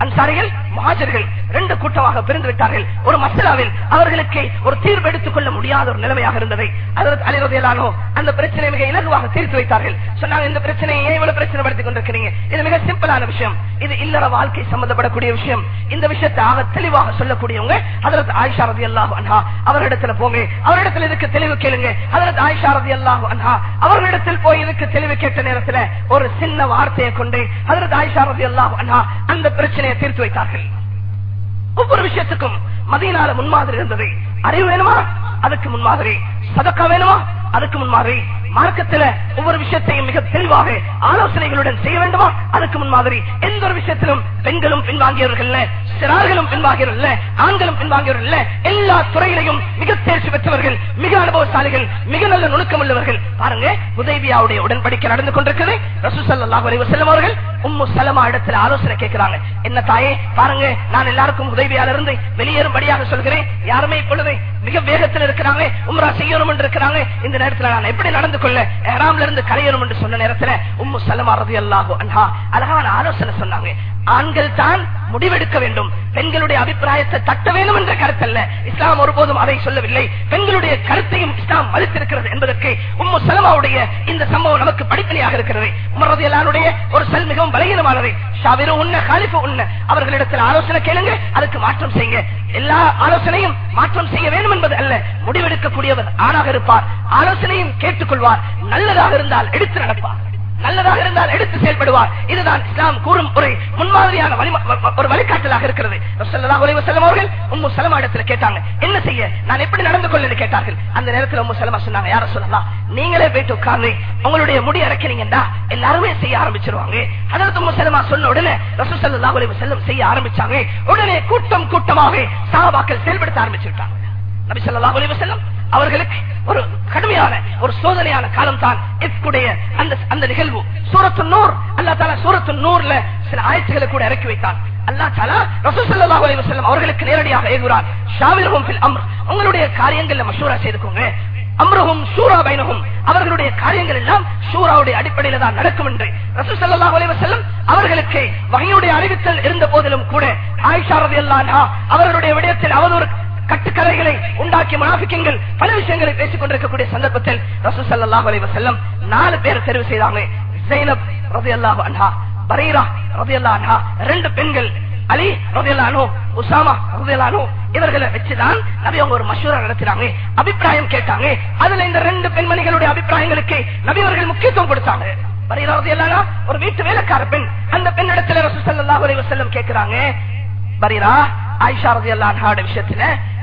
அன்சாரிகள் மகாஜர்கள் ரெண்டு கூட்டமாக பிரிந்து விட்டார்கள். ஒரு மசலாவில் அவர்களுக்கு ஒரு தீர்வு எடுத்துக் கொள்ள முடியாத ஒரு நிலைமையாக இருந்ததை அதற்கு அந்த பிரச்சனை மிக இலகுவாக தீர்த்து வைத்தார்கள். சொன்னாங்க இந்த பிரச்சனையை ஏன் இவ்வளவு பிரச்சனை படுத்திக் கொண்டிருக்கிறீங்க? இது மிக சிம்பிளான விஷயம். இது இல்லற வாழ்க்கை சம்பந்தப்படக்கூடிய விஷயம். இந்த விஷயத்தை ஆக தெளிவாக சொல்லக்கூடியவங்க அதற்கு ஆயிஷா ரதி அல்லாஹு அன்ஹா அவரிடத்துல போங்க. அவரிடத்துல இதுக்கு தெளிவு கேளுங்க. அதற்கு ஆயிஷா ரதி அல்லாஹு அன்ஹா அவர்களிடத்தில் போய் இதுக்கு தெளிவு கேட்ட நேரத்தில் ஒரு சின்ன வார்த்தையை கொண்டு அதற்கு ஆயிஷா ரதி அல்லாஹு அன்ஹா அந்த பிரச்சனையை தீர்த்து வைத்தார்கள். ஒவ்வொரு விஷயத்துக்கும் மதியனால முன்மாதிரி இருந்தது. அறிவு வேணுமா? அதுக்கு முன்மாதிரி. சதக்கா வேணுமா? அதுக்கு முன்மாதிரி. மார்க்கத்துல ஒவ்வொரு விஷயத்தையும் மிக தெளிவாக ஆலோசனைகளுடன் செய்ய வேண்டுமா? அதுக்கு முன் மாதிரி எந்த ஒரு விஷயத்திலும் பெண்களும் பின்வாங்கியவர்கள் சிறார்களும் பின்வாங்கியவர்கள் ஆண்களும் பின்வாங்கியவர்கள் எல்லா துறையிலையும் மிக தேர்ச்சி பெற்றவர்கள் மிக அனுபவசாலிகள் மிக நல்ல நுணுக்கம் உள்ளவர்கள் பாருங்க உதவியாவுடைய உடன்படிக்கை நடந்து கொண்டிருக்கிறது ரசூசல்லாஹு அலைஹி வஸல்லம் அவர்கள் உம்மு சலமா இடத்துல ஆலோசனை கேட்கிறாங்க. என்ன தாயே பாருங்க நான் எல்லாருக்கும் உதவியால இருந்து வெளியேறும்படியாக சொல்கிறேன். யாருமே இப்பொழுது மிக வேகத்தில் இருக்கிறாங்க உம்ரா செய்யணும் என்று இருக்கிறாங்க. இந்த நேரத்தில் நான் எப்படி நடந்து கொள்ள இருந்து கரையணும் என்று சொன்ன நேரத்தில் உம்மு சலமா ரலியல்லாஹு அன்ஹா அழகான ஆலோசனை சொன்னாங்க. ஆண்கள் தான் முடிவெடுக்க வேண்டும். பெண்களுடைய அபிப்பிராயத்தை தட்ட வேண்டும் என்ற கருத்தல்ல. இஸ்லாம் ஒருபோதும் அதை சொல்லவில்லை. பெண்களுடைய கருத்தையும் இஸ்லாம் மதித்திருக்கிறது என்பதற்கு உம்மு சலமாவுடைய இந்த சம்பவம் நமக்கு படிப்படியாக இருக்கிறது. உமரதியலானுடைய ஒரு செல் மிகவும் பலகீனமானது. ஷாவிரு உன்ன காலிஃபு உன்ன. அவர்களிடத்தில் ஆலோசனை கேளுங்க அதுக்கு மாற்றம் செய்யுங்க. எல்லா ஆலோசனையும் மாற்றம் செய்ய வேண்டும் என்பது அல்ல முடிவெடுக்கக்கூடியவர் ஆணாக இருப்பார். ஆலோசனையும் கேட்டுக்கொள்வார். நல்லதாக இருந்தால் எடுத்து நடப்பார். நல்லதாக இருந்தால் எடுத்து செயல்படுவார். இதுதான் இஸ்லாம் கூறும் ஒரு முன்மாதிரியான ஒரு வழிகாட்டலாக இருக்கிறது. அவர்கள் உம்மு சலமா இடத்துல கேட்டாங்க. என்ன செய்ய? நான் எப்படி நடந்து கொள்ள கேட்டார்கள். அந்த நேரத்தில் உம்மு சலமா சொன்னாங்க யார சொல்லலாம் நீங்களே போயிட்டு உட்கார்ந்து உங்களுடைய முடி அரைக்கிறீங்கடா எல்லாருமே செய்ய ஆரம்பிச்சிருவாங்க. அதற்கு உம்மு சலமா சொன்ன உடனே ரசூ ஸல்லல்லாஹு அலைஹி செல்லம் செய்ய ஆரம்பிச்சாங்க. உடனே கூட்டம் கூட்டமாக சாபாக்கள் செயல்படுத்த ஆரம்பிச்சுட்டாங்க நபி ஸல்லல்லாஹு அலைஹி வஸல்லம் அவர்களுக்கு ஒரு கடுமையான ஒரு சோதனையான காலம் தான் இஸ்குடைய அந்த அந்த நிகழ்வு. சூரத்து நூர் அல்லா தாலா சூரத்து நூர்ல சில ஆயத்துகளை கூட இறக்கி வைத்தான் அல்லா தாலா ரசூ ஸல்லல்லாஹு அலைஹி வஸல்லம் அவர்களுக்கு நேரடியாக ஏகுறார் ஷாவிரகும் அம்ர். உங்களுடைய காரியங்கள்ல மசூரா செய்துக்கோங்க. அம்ரகும் சூரா பைனகும் அவர்களுடைய காரியங்கள் எல்லாம் சூராவுடைய அடிப்படையில தான் நடக்கும் என்று ரசூ ஸல்லல்லாஹு அலைஹி செல்லும் அவர்களுக்கு வகையுடைய அறிவித்தல் இருந்த போதிலும் கூட ஆயிஷா ரலியல்லாஹு அல்லா அவர்களுடைய விடயத்தில் அவதூறு கட்டுக்கதைகளை உண்டாக்கி மனாபிக்கங்கள் பல விஷயங்களை பேசிக் கொண்டிருக்கக்கூடிய சந்தர்ப்பத்தில் ரசூ சல்லாஹ் அலைவ செல்லம் நாலு பேர் தெரிவு செய்தாங்க. ஜெயினப் ரதி அல்லாஹ் அன்ஹா பரீரா ரதி அல்லா அன்ஹா ரெண்டு பெண்கள் அலி ரலியல்லாஹு உசாமா ரலியல்லாஹு இவர்களை வச்சுதான் நபி அவங்க ஒரு மஷூரா நடத்தினாங்க. அபிப்பிராயம் கேட்டாங்க. அதுல இந்த ரெண்டு பெண்மணிகளுடைய அபிப்பிராயங்களுக்கு நபி அவர்கள் முக்கியத்துவம் கொடுத்தாங்க. பரீரா ரலியல்லாஹு ஒரு வீட்டு வேலைக்கார பெண். அந்த பெண்ணிடத்துல ரசூல் ஸல்லல்லாஹு அலைஹி வஸல்லம் கேக்குறாங்க. பரீரா ஆயிஷா ரலியல்லாஹு அன்ஹாவோட விஷயத்துல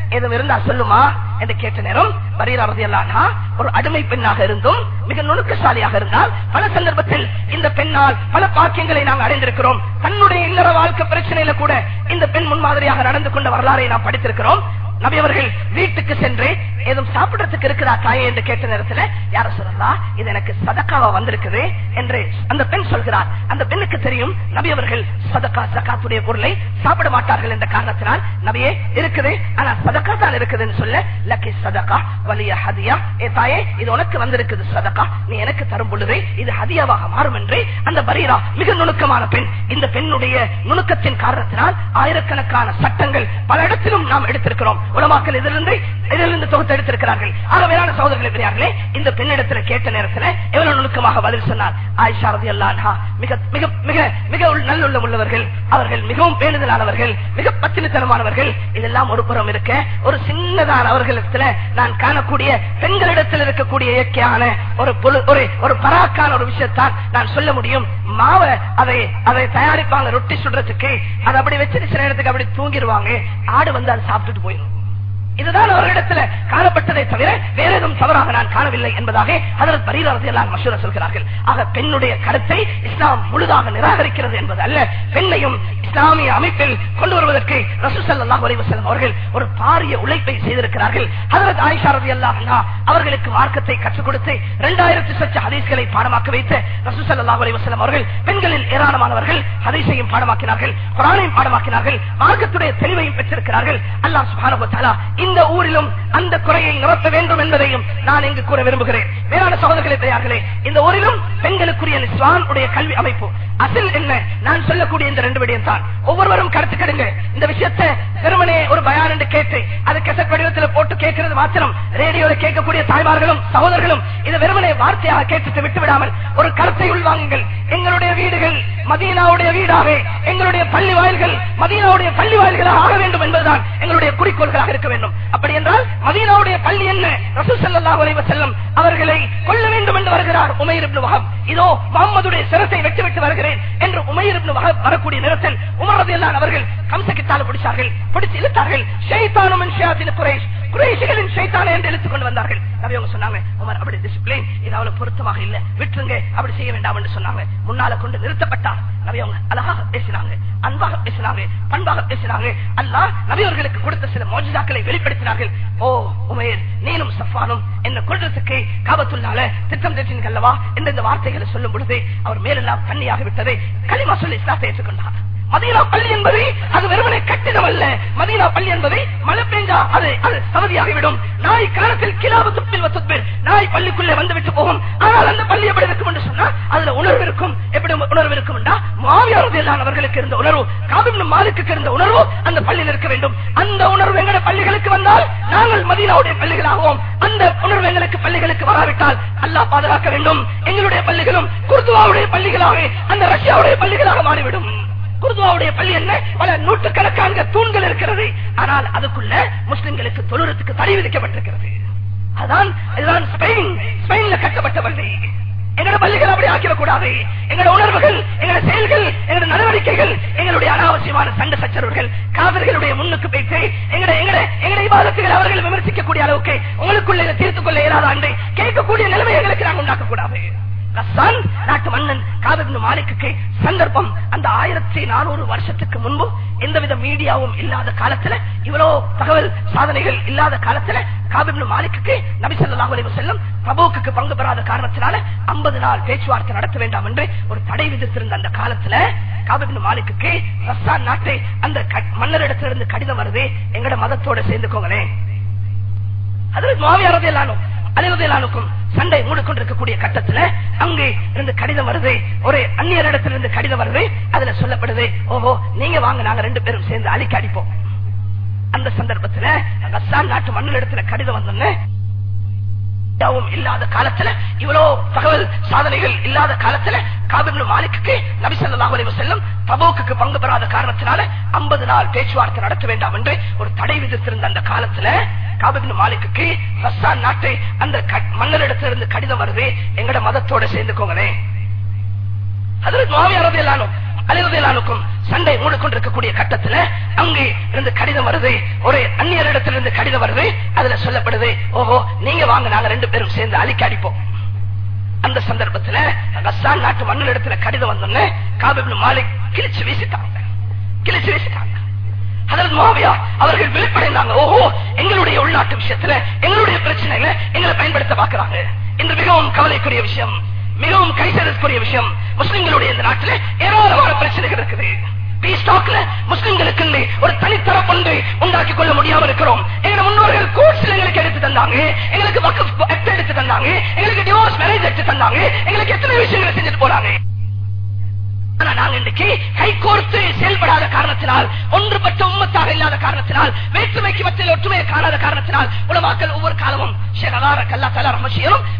எதுவும் இருந்தா சொல்லுமா? என்று கேட்ட நேரம் பரீரா ஒரு அடிமை பெண்ணாக இருந்தும் மிக நுணுக்கசாலியாக இருந்தால் பல சந்தர்ப்பத்தில் இந்த பெண்ணால் பல பாக்கியங்களை நாங்கள் அடைந்திருக்கிறோம். தன்னுடைய இல்லற வாழ்க்கை பிரச்சனையில கூட இந்த பெண் முன்மாதிரியாக நடந்து கொண்ட வரலாறை நாம் படித்திருக்கிறோம். நபி அவர்கள் வீட்டுக்கு சென்று ஏதும் சாப்பிடறதுக்கு இருக்கிறா தாயே என்று கேட்ட நேரத்துல யார சொல்லலாம் இது எனக்கு சதக்காவா வந்திருக்குது? என்று அந்த பெண் சொல்கிறார். அந்த பெண்ணுக்கு தெரியும் நபி அவர்கள் சதக்கா ஜக்காத்துடைய பொருளை சாப்பிட மாட்டார்கள் என்ற காரணத்தினால் நபியே இருக்குது ஆனா சதக்கா தான் இருக்குதுன்னு சொல்ல லக்கி சதக்கா வலிய ஹதியா. ஏ தாயே இது உனக்கு வந்திருக்குது சதக்கா நீ எனக்கு தரும் பொழுது இது ஹதியாவாக மாறும் என்று அந்த பரீரா மிக நுணுக்கமான பெண் இந்த பெண்ணுடைய நுணுக்கத்தின் காரணத்தினால் ஆயிரக்கணக்கான சட்டங்கள் பல இடத்திலும் நாம் எடுத்திருக்கிறோம். உலமாக்கள் இதிலிருந்து இதிலிருந்து தொகுத்து எடுத்திருக்கிறார்கள். ஆக வேளாண் சகோதரர்களை பெரியார்களே இந்த பெண்ணிடத்துல கேட்ட நேரத்துல எவ்வளவு நுணுக்கமாக பதில் சொன்னார். ஆயிஷா ரதி அல்லா மிக மிக மிக மிக நல்லுள்ளம் உள்ளவர்கள். அவர்கள் மிகவும் பேணுதலானவர்கள் மிக பத்தினித்தனமானவர்கள். இதெல்லாம் ஒரு புறம் இருக்க ஒரு சின்னதான அவர்களிடத்துல நான் காணக்கூடிய பெண்களிடத்தில் இருக்கக்கூடிய இயற்கையான ஒரு பொழு- ஒரு ஒரு பராக்கான ஒரு விஷயத்தான் நான் சொல்ல முடியும். மாவை அதை அதை தயாரிப்பாங்க ரொட்டி சுடுறதுக்கு. அதை அப்படி வச்சு சில நேரத்துக்கு அப்படி தூங்கிடுவாங்க. ஆடு வந்து அதை சாப்பிட்டுட்டு போயிடும். இதுதான் அவர்களிடத்தில் காணப்பட்டதை தவிர வேற எதுவும் தவறாக நான் காணவில்லை என்பதாக அதற்கு பரீரத்தை எல்லாம் மசூர சொல்கிறார்கள். ஆக பெண்ணுடைய கருத்தை இஸ்லாம் முழுதாக நிராகரிக்கிறது என்பது அல்ல. பெண்ணையும் இஸ்லாமிய அமைப்பில் கொண்டு வருவதற்கு ரசூசல்லாஹ் செல்லும் அவர்கள் ஒரு பாரிய உழைப்பை செய்திருக்கிறார்கள். அதற்கு ஆயிஷா ரதி அல்லாஹ் அவர்களுக்கு மார்க்கத்தை கற்றுக் கொடுத்து இரண்டாயிரத்தி சச்ச ஹதீஸ்களை பாடமாக்க வைத்து ரசூசல்லாஹ் செல்லும் அவர்கள் பெண்களில் ஏராளமானவர்கள் ஹதீஸையும் பாடமாக்கினார்கள் குரானையும் பாடமாக்கினார்கள் மார்க்கத்துடைய தெளிவையும் பெற்றிருக்கிறார்கள். அல்லாஹ் சுப்ஹானஹு வ இந்த ஊரிலும் அந்த குறையை நிறுத்த வேண்டும் என்பதையும் நான் இங்கு கூற விரும்புகிறேன். மேலான சகோதரர்களே தயார்களே இந்த ஊரிலும் பெண்களுக்குரிய இஸ்லாம் உடைய கல்வி அமைப்பு. அசில் என்ன? நான் சொல்லக்கூடிய இந்த ரெண்டு விடயம் தான் ஒவ்வொருவரும் கருத்து இந்த விஷயத்தை திருமணே ஒரு பயான் என்று கேட்டு அது கெசட் வடிவத்தில் போட்டு கேட்கிறது மாத்திரம் ரேடியோல கேட்கக்கூடிய தாய்மார்களும் சகோதரர்களும் இதை வெறுமனே வார்த்தையாக கேட்டுட்டு விட்டு விடாமல் ஒரு கருத்தை உள்வாங்குங்கள். எங்களுடைய வீடுகள் மதீனாவுடைய வீடாக எங்களுடைய பள்ளி வாயில்கள் மதீனாவுடைய பள்ளி வாயில்களாக ஆக வேண்டும் என்பதுதான் எங்களுடைய குறிக்கோள்களாக இருக்க வேண்டும். அப்படி என்றால் மதீனாவுடைய பள்ளி என்ன? ரசூல் ஸல்லல்லாஹு அலைஹி வஸல்லம் அவர்களை கொல்ல வேண்டும் என்று வருகிறார் உமையர் இப்னு வஹப். இதோ முகமதுடைய சிரத்தை வெட்டிவிட்டு வருகிறேன் என்று உமையர் இப்னு வஹப் வரக்கூடிய நேரத்தில் உமரது எல்லாம் அவர்கள் கம்சக்கித்தால் பிடிச்சார்கள் பிடிச்சு இழுத்தார்கள். ஷைத்தானும் மின் ஷயாத்தின் குறைஷ் குறைசிகளின் சைத்தானே என்று இழுத்துக் கொண்டு வந்தார்கள். நபி அவங்க சொன்னாங்க உமர் அப்படி டிசிப்ளின் இது அவ்வளவு பொருத்தமாக இல்ல விட்டுருங்க அப்படி செய்ய வேண்டாம் என்று சொன்னாங்க. முன்னால கொண்டு நிறுத்தப்பட்டார் நபி அவங்க அழகாக பேசினாங்க அன்பாக பேசினாங்க பண்பாக பேசினாங்க. அல்லாஹ் நபி அவர்களுக்கு கொடுத்த சில மோஜிதாக்களை ஏற்படுத்தினார்கள் ஓ உமேர் நீனும் சஃபானும் என்ன கொள்றதுக்கு காபத்துள்ளால திட்டம் தீட்டினீங்க அல்லவா? என்ற இந்த வார்த்தைகளை சொல்லும் பொழுது அவர் மேலெல்லாம் தண்ணியாக விட்டதை களிமா சொல்லி இஸ்லாத்தை ஏற்றுக்கொண்டார். மதீனா பள்ளி என்பது அது வெறுமனை கட்டிடம் அல்ல. மதீனா பள்ளி என்பதை மழை பெஞ்சா அது அது சமதியாகிவிடும் நாய் காலத்தில் கிலாவு துப்பில் வத்துப்பில் நாய் பள்ளிக்குள்ளே வந்து விட்டு போகும். ஆனால் அந்த பள்ளி எப்படி இருக்கும் என்று சொன்னா அதுல உணர்வு இருக்கும். எப்படி உணர்வு இருக்கும் என்றா அவர்களுக்கு இருந்த உணர்வு காபிம் மாலுக்கு இருந்த உணர்வு அந்த பள்ளியில் இருக்க வேண்டும். அந்த உணர்வு எங்களுடைய பள்ளிகளுக்கு வந்தால் நாங்கள் மதீனாவுடைய பள்ளிகளாகவும் அந்த உணர்வு எங்களுக்கு பள்ளிகளுக்கு வராவிட்டால் அல்லா பாதுகாக்க வேண்டும். எங்களுடைய பள்ளிகளும் குர்துவாவுடைய பள்ளிகளாக அந்த ரஷ்யாவுடைய பள்ளிகளாக மாறிவிடும். குர்துவாவுடைய பள்ளி என்ன? பல நூற்றுக்கணக்கான தூண்கள் இருக்கிறது. ஆனால் அதுக்குள்ள முஸ்லிம்களுக்கு தொழுறதுக்கு தடை விதிக்கப்பட்டிருக்கிறது. அதுதான் இதுதான் ஸ்பெயின். ஸ்பெயின்ல கட்டப்பட்ட பள்ளி. எங்களோட பள்ளிகள் அப்படி ஆக்கிடக்கூடாது. எங்களோட உணர்வுகள் எங்களோட செயல்கள் எங்களோட நடவடிக்கைகள் எங்களுடைய அனாவசியமான சண்டை சச்சரவுகள் காதல்களுடைய முன்னுக்கு பேச்சு எங்களை எங்களை எங்களை விவாதத்துகள் அவர்கள் விமர்சிக்கக்கூடிய அளவுக்கு உங்களுக்குள்ள தீர்த்துக் கொள்ள இயலாத அன்றை கேட்கக்கூடிய நிலைமை எங்களுக்கு நாங்கள் உண்டாக்கக்கூடாது. நாட்டு மன்னன் காதல் மாலிக்கு சந்தர்ப்பம் அந்த ஆயிரத்தி நானூறு வருஷத்துக்கு முன்பு எந்தவித மீடியாவும் இல்லாத காலத்துல இவ்வளவு தகவல் சாதனைகள் இல்லாத காலத்துல காபிபின் மாலிக்கு நபி ஸல்லல்லாஹு செல்லும் தபோக்கு பங்கு பெறாத காரணத்தினால 50 நாள் பேச்சுவார்த்தை நடத்த வேண்டாம் என்று ஒரு தடை விதித்திருந்த அந்த காலத்துல காபிபின் மாலிக்கு ரஸ்தான் நாட்டை அந்த மன்னரிடத்திலிருந்து கடிதம் வருது. எங்கட மதத்தோட சேர்ந்துக்கோங்களேன். அதில் எல்லாரும் அலைவதையிலானுக்கும் சண்டை மூடிக்கொண்டிருக்கக்கூடிய கட்டத்துல அங்கே இருந்து கடிதம் வருது. ஒரு அந்நியரிடத்திலிருந்து கடிதம் வருது. அதுல சொல்லப்படுது ஓஹோ நீங்க வாங்க நாங்க ரெண்டு பேரும் சேர்ந்து அழிக்க அடிப்போம். அந்த சந்தர்ப்பத்துல நாட்டு நாட்டு மண்ணிடத்துல கடிதம் வந்தோன்னு இல்லாத காலத்துல இவ்வளவு தகவல் சாதனைகள் இல்லாத காலத்துல காபிப்னு மாலிக்கு நபி ஸல்லல்லாஹு அலைஹி தபோக்கு பங்கு பெறாத காரணத்தினால 50 நாள் பேச்சுவார்த்தை நடத்த வேண்டாம் என்று ஒரு தடை விதித்திருந்த அந்த காலத்துல காபிப்னு மாலிக்கு ரஸ்தான் நாட்டை அந்த மன்னரிடத்திலிருந்து கடிதம் வருது. எங்கட மதத்தோட சேர்ந்துக்கோங்களேன். அதில் எல்லாரும் அலைவதையிலானுக்கும் சண்டை மூடிக்கொண்டிருக்கக்கூடிய கட்டத்தில் அங்கே இருந்து கடிதம் வருது. ஒரு அந்நியரிடத்திலிருந்து கடிதம் வருது. அதுல சொல்லப்படுது ஓஹோ நீங்க வாங்க நாங்க ரெண்டு பேரும் சேர்ந்து அழிக்க அடிப்போம். அந்த சந்தர்ப்பத்தில் ரஸ்தான் நாட்டு மண்ணிடத்துல கடிதம் வந்தோன்னு காபிபின் மாலிக் கிழிச்சு வீசிட்டாங்க. கிழிச்சு வீசிட்டாங்க. அவர்கள் வெளிப்படைந்தாங்க ஓஹோ எங்களுடைய உள்நாட்டு விஷயத்துல எங்களுடைய பிரச்சனைகளை எங்களை பயன்படுத்த பாக்குறாங்க இன்று மிகவும் கவலைக்குரிய விஷயம் மிகவும் கைசேதற்குரிய விஷயம் முஸ்லிம்களுடைய இந்த நாட்டில் ஏராளமான பிரச்சனைகள் இருக்குது. முஸ்லிம்களுக்கு ஒரு தனித்தரப்பு ஒன்றை உண்டாக்கி கொள்ள முடியாம இருக்கிறோம். எங்க முன்னோர்கள் கோர்ட்ஸ்ல எங்களுக்கு எடுத்து தந்தாங்க. எங்களுக்கு வக்ஃப் act எடுத்து தந்தாங்க. எங்களுக்கு டிவோர்ஸ் மேரேஜ் எடுத்து தந்தாங்க. எங்களுக்கு எத்தனை விஷயங்களை செஞ்சுட்டு போறாங்க ஆனா இன்றைக்கு கை செயல்படாத காரணத்தினால் ஒன்றுபட்ட உம்மத்தாக இல்லாத காரணத்தினால் வேற்றுமைக்கு மத்தியில் ஒற்றுமையை காணாத காரணத்தினால் உலமாக்கள் ஒவ்வொரு காலமும்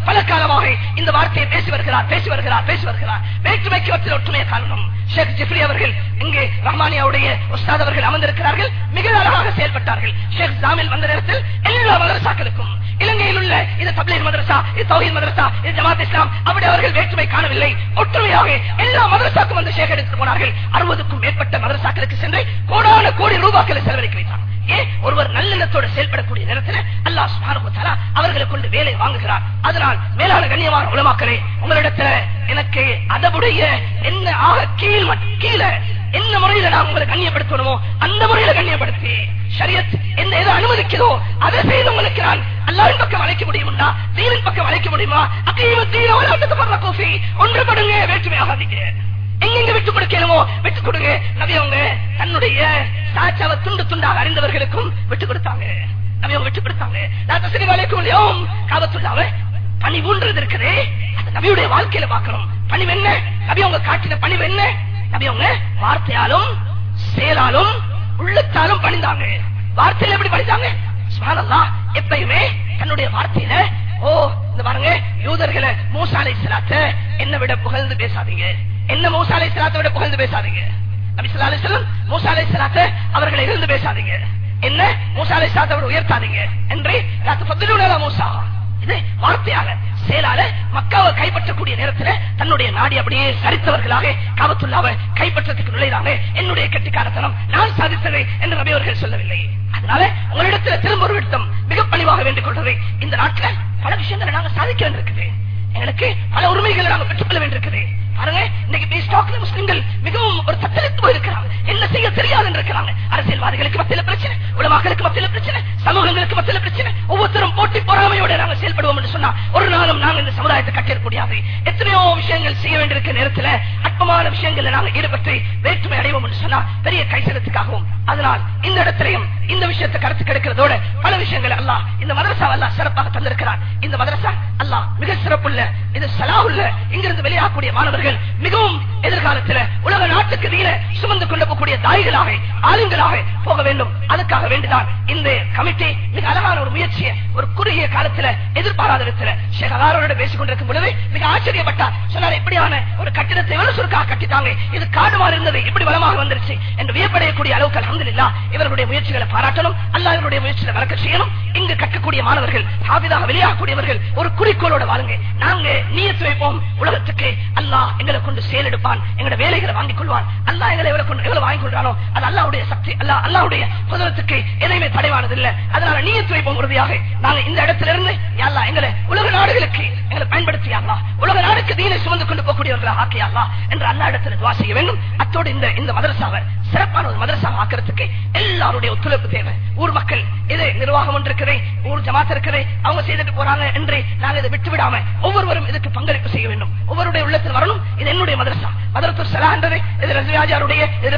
பல காலமாக இந்த வார்த்தையை பேசி வருகிறார் பேசி வருகிறார் பேசி வருகிறார். வேற்றுமைக்கு மத்தியில் ஒற்றுமையை காணணும். ஷேக் ஜிப்ரி அவர்கள் இங்கே ரஹ்மானியாவுடைய உஸ்தாத் அவர்கள் அமர்ந்திருக்கிறார்கள் மிக அழகாக செயல்பட்டார்கள். ஷேக் ஜாமில் வந்த நேரத்தில் எல்லா மதரசாக்களுக்கும் இலங்கையில் உள்ள இது தப்லீக் மதரசா இது தௌஹீத் மதரசா இது ஜமாத் இஸ்லாம் அப்படி அவர்கள் வேற்றுமை காணவில்லை. ஒற்றுமையாக எல்லா மதரசாக்கும் வந்து சேகரித்து போனார்கள். அறுபதுக்கும் மேற்பட்ட மதரசாக்களுக்கு சென்று கோடான கோடி ரூபாக்களை செலவழிக்க வைத்தார்கள். ஒருவர் நல்லெண்ணத்தோடு செயல்படக்கூடிய நேரத்தில் அல்லாஹ் சுப்ஹானஹு அவர்களை கொண்டு வேலை வாங்குகிறார். அதனால் மேலான கண்ணியமான உலமாக்களே உங்களிடத்துல எனக்கு அதவுடைய என்ன ஆக கீழ் கீழே என்ன முறையில நான் உங்களை கண்ணியப்படுத்தணுமோ அந்த முறையில கண்ணியப்படுத்தி சரியத் எந்த எதை அனுமதிக்கிறதோ அதை செய்து உங்களுக்கு நான் அல்லாவின் பக்கம் அழைக்க முடியுமா தீனின் பக்கம் அழைக்க முடியுமா? அக்கீம தீன வளாட்டத்து ஒன்றுபடுங்க வேற்றுமையாக ஆகாதீங்க எங்கெங்க விட்டு கொடுக்கணுமோ விட்டு கொடுங்க. நபி அவங்க தன்னுடைய சாட்சாவை துண்டு துண்டாக அறிந்தவர்களுக்கும் விட்டு கொடுத்தாங்க. நபி அவங்க விட்டு கொடுத்தாங்க. நான் தசரி வலைக்கும் யோம் காபத்துள்ளாவ பணி ஊன்றது இருக்குதே. அது நபியுடைய வாழ்க்கையில பார்க்கணும். பணிவு என்ன? நபி அவங்க காட்டின பணிவு என்ன? நபி அவங்க வார்த்தையாலும் செயலாலும் உள்ளத்தாலும் பணிந்தாங்க. வார்த்தையில எப்படி பணிந்தாங்க? சுப்ஹானல்லாஹ் எப்பயுமே தன்னுடைய வார்த்தையில ஓ இந்த பாருங்க யூதர்களை மூசாலை சிலாத்த என்ன விட புகழ்ந்து பேசாதீங்க. என்ன மூசாலை சிலாத்தை விட புகழ்ந்து பேசாதீங்க. நபி ஸல்லல்லாஹு அலைஹி வஸல்லம் மூசா அலைஹிஸ் ஸலாத்தை அவர்களை இருந்து பேசாதீங்க. என்ன? மூசா அலைஹிஸ் ஸலாத்தை விட உயர்த்தாதீங்க. என்று லா மூசா. இது வார்த்தையாக செயலால மக்காவை கைப்பற்றக்கூடிய நேரத்தில் தன்னுடைய நாடி அப்படியே சரித்தவர்களாக காவத்துள்ளாவை கைப்பற்றத்துக்கு நுழைறாங்க என்னுடைய கெட்டிக்காரத்தனம் நான் சாதித்ததை என்று நபி அவர்கள் சொல்லவில்லை. அதனால உங்களிடத்தில் திரும்ப ஒரு விட்டம் மிக பணிவாக வேண்டிக் கொள்றது இந்த நாட்டில் பல விஷயங்களை நாங்கள் சாதிக்க வேண்டியிருக்குது. எங்களுக்கு பல உரிமைகளை நாங்கள் பெற்றுக்கொள்ள வேண்டியிருக்குது. பாருங்க இன்னைக்கு பேஸ்டாக்ல முஸ்லிம்கள் மிகவும் ஒரு தத்தளித்து போயிருக்கிறாங்க. என்ன செய்ய தெரியாது இருக்கிறாங்க. அரசியல்வாதிகளுக்கு மத்தியில பிரச்சனை உலமாக்களுக்கு மத்தியில பிரச்சனை சமூகங்களுக்கு மத்தியில பிரச்சனை. ஒவ்வொருத்தரும் போட்டி பொறாமையோட நாங்க செயல்படுவோம் என்று சொன்னா ஒரு நாளும் நாங்க இந்த சமுதாயத்தை கட்டிட முடியாது எத்தனையோ விஷயங்கள் செய்ய வேண்டியிருக்க நேரத்துல அற்பமான விஷயங்களை நாங்க ஈடுபட்டு வேற்றுமை அடைவோம் என்று சொன்னா பெரிய கைசலத்துக்காகவும். அதனால் இந்த இடத்திலையும் இந்த விஷயத்தை கருத்து கிடைக்கிறதோட பல விஷயங்கள் அல்லாஹ் இந்த மதரசா அல்லாஹ் சிறப்பாக தந்திருக்கிறார். இந்த மதரசா அல்லாஹ் மிக சிறப்புள்ள இது சலாவுள்ள இங்கிருந்து வெளியாகக்கூடிய மாணவர்கள் மிகவும் எதிர்காலத்தில் உலக நாட்டுக்கு வீர சுமந்து தாய்களாக ஆளுங்களாக போக வேண்டும். அதுக்காக வேண்டிதான் இந்த கமிட்டி மிக அழகான ஒரு முயற்சியை ஒரு குறுகிய காலத்துல எதிர்பாராத விதத்தில் ஷேகராரோட பேசிக் கொண்டிருக்கும் பொழுது மிக ஆச்சரியப்பட்டார். சொன்னார் எப்படியான ஒரு கட்டிடத்தை எவ்வளவு சுருக்காக கட்டிட்டாங்க இது காடுமாறு இருந்தது இப்படி வளமாக வந்துருச்சு. என்று வியப்படையக்கூடிய அளவுக்கு அலமதுல்லா இவர்களுடைய முயற்சிகளை பாராட்டணும் அல்லா இவருடைய முயற்சிகளை வளர்க்க செய்யணும். இங்கு கற்கக்கூடிய மாணவர்கள் ஹாபிதாக வெளியாகக்கூடியவர்கள் ஒரு குறிக்கோளோட வாழுங்க. நாங்க நீயத்து வைப்போம் உலகத்துக்கு அல்லாஹ் எங்களை கொண்டு செயலெடுப்பான் எங்களோட வேலைகளை வாங்கிக் கொள்வான். அல்லாஹ் எங்களை எவ்வளவு கொண்டு எவ்வளவு வாங்கிக் அது அல்லாவுடைய சக்தி அல்லாஹ் அல்லாவுடைய குதிரத்துக்கு எதையுமே தடைவானது இல்ல அதனால நீயத்து வைப்போம் உறுதியாக. நாங்கள் இந்த இடத்துல இருந்து அல்லா எங்களை உலக நாடுகளுக்கு எங்களை பயன்படுத்தி உலக நாடுக்கு தீனை சுமந்து கொண்டு போகக்கூடியவர்களா ஆக்கி என்று அல்லா இடத்துல துவா செய்ய வேண்டும். அத்தோடு இந்த இந்த மதரசாவை சிறப்பான ஒரு மதரசா ஆக்கிறதுக்கு எல்லாருடைய ஒத்துழைப்பு தேவை. ஊர் மக்கள் இது நிர்வாகம் இருக்கிறேன் ஊர் ஜமாத்த இருக்கிறேன் அவங்க செய்துட்டு போறாங்க என்று நாங்கள் இதை விட்டு விடாம ஒவ்வொருவரும் இதுக்கு பங்களிப்பு செய்ய வேண்டும். ஒவ்வொருடைய உள்ளத்தில் வரணும் இது என்னுடைய மதரசா. மதரத்து சலா என்றது இது ரஜியாஜாருடைய இது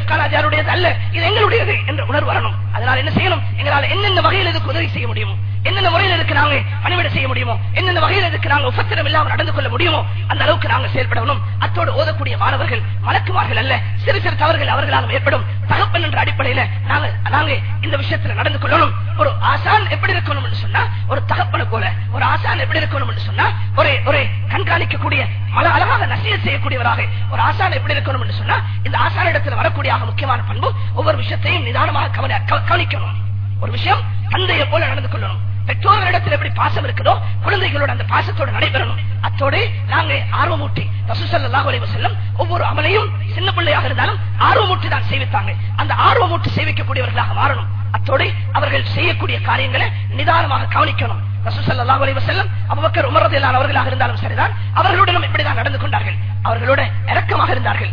ரிஃப்கானாஜாருடையது அல்ல. இது எங்களுடையது என்ற உணர்வு வரணும். அதனால் என்ன செய்யணும்? எங்களால் என்னென்ன வகையில் இதுக்கு உதவி செய்ய முடியும்? என்னென்ன முறையில் நாங்க பணிவிட செய்ய முடியுமோ? எந்தெந்த வகையில் இதுக்கு நாங்க உபத்திரம் இல்லாமல் நடந்து கொள்ள முடியுமோ? அந்த அளவுக்கு நாங்க செயல்படணும். அத்தோடு ஓதக்கூடிய மாணவர்கள் மலக்குமார்கள் அல்ல சிறு சிறு தவறுகள் அவர்களால் ஏற்படும். தகப்பன் என்ற அடிப்படையில நாங்க நாங்க இந்த விஷயத்துல நடந்து கொள்ளணும். ஒரு ஆசான் எப்படி இருக்கணும் சொன்னா ஒரு தகப்பனை போல. ஒரு ஆசான் எப்படி இருக்கணும் சொன்னா ஒரு ஒரு கண்காணிக்கக்கூடிய மல அழகாக நசிய செய்யக்கூடியவராக. ஒரு ஆசான் எப்படி இருக்கணும் சொன்னா இந்த ஆசான இடத்துல வரக்கூடிய முக்கியமான பண்பு ஒவ்வொரு விஷயத்தையும் நிதானமாக கவனிக்கணும். ஒரு விஷயம் தந்தையை போல நடந்து கொள்ளணும். பெற்றோர்களிடத்தில் எப்படி பாசம் இருக்குதோ குழந்தைகளோட அந்த பாசத்தோடு நடைபெறணும். அத்தோடு நாங்க ஆர்வமூட்டி ரசூசல்லாஹு செல்லும் ஒவ்வொரு அமலையும் சின்ன பிள்ளையாக இருந்தாலும் ஆர்வமூட்டி தான் சேவித்தாங்க அந்த ஆர்வமூட்டி சேவிக்கக்கூடியவர்களாக மாறணும். அத்தோடு அவர்கள் செய்யக்கூடிய காரியங்களை நிதானமாக கவனிக்கணும். ரசூசல்லாஹு அலைஹி வஸல்லம் அபூபக்கர் உமர் அவர்களாக இருந்தாலும் சரிதான். அவர்களுடனும் இப்படிதான் நடந்து கொண்டார்கள். அவர்களோட இறக்கமாக இருந்தார்கள்.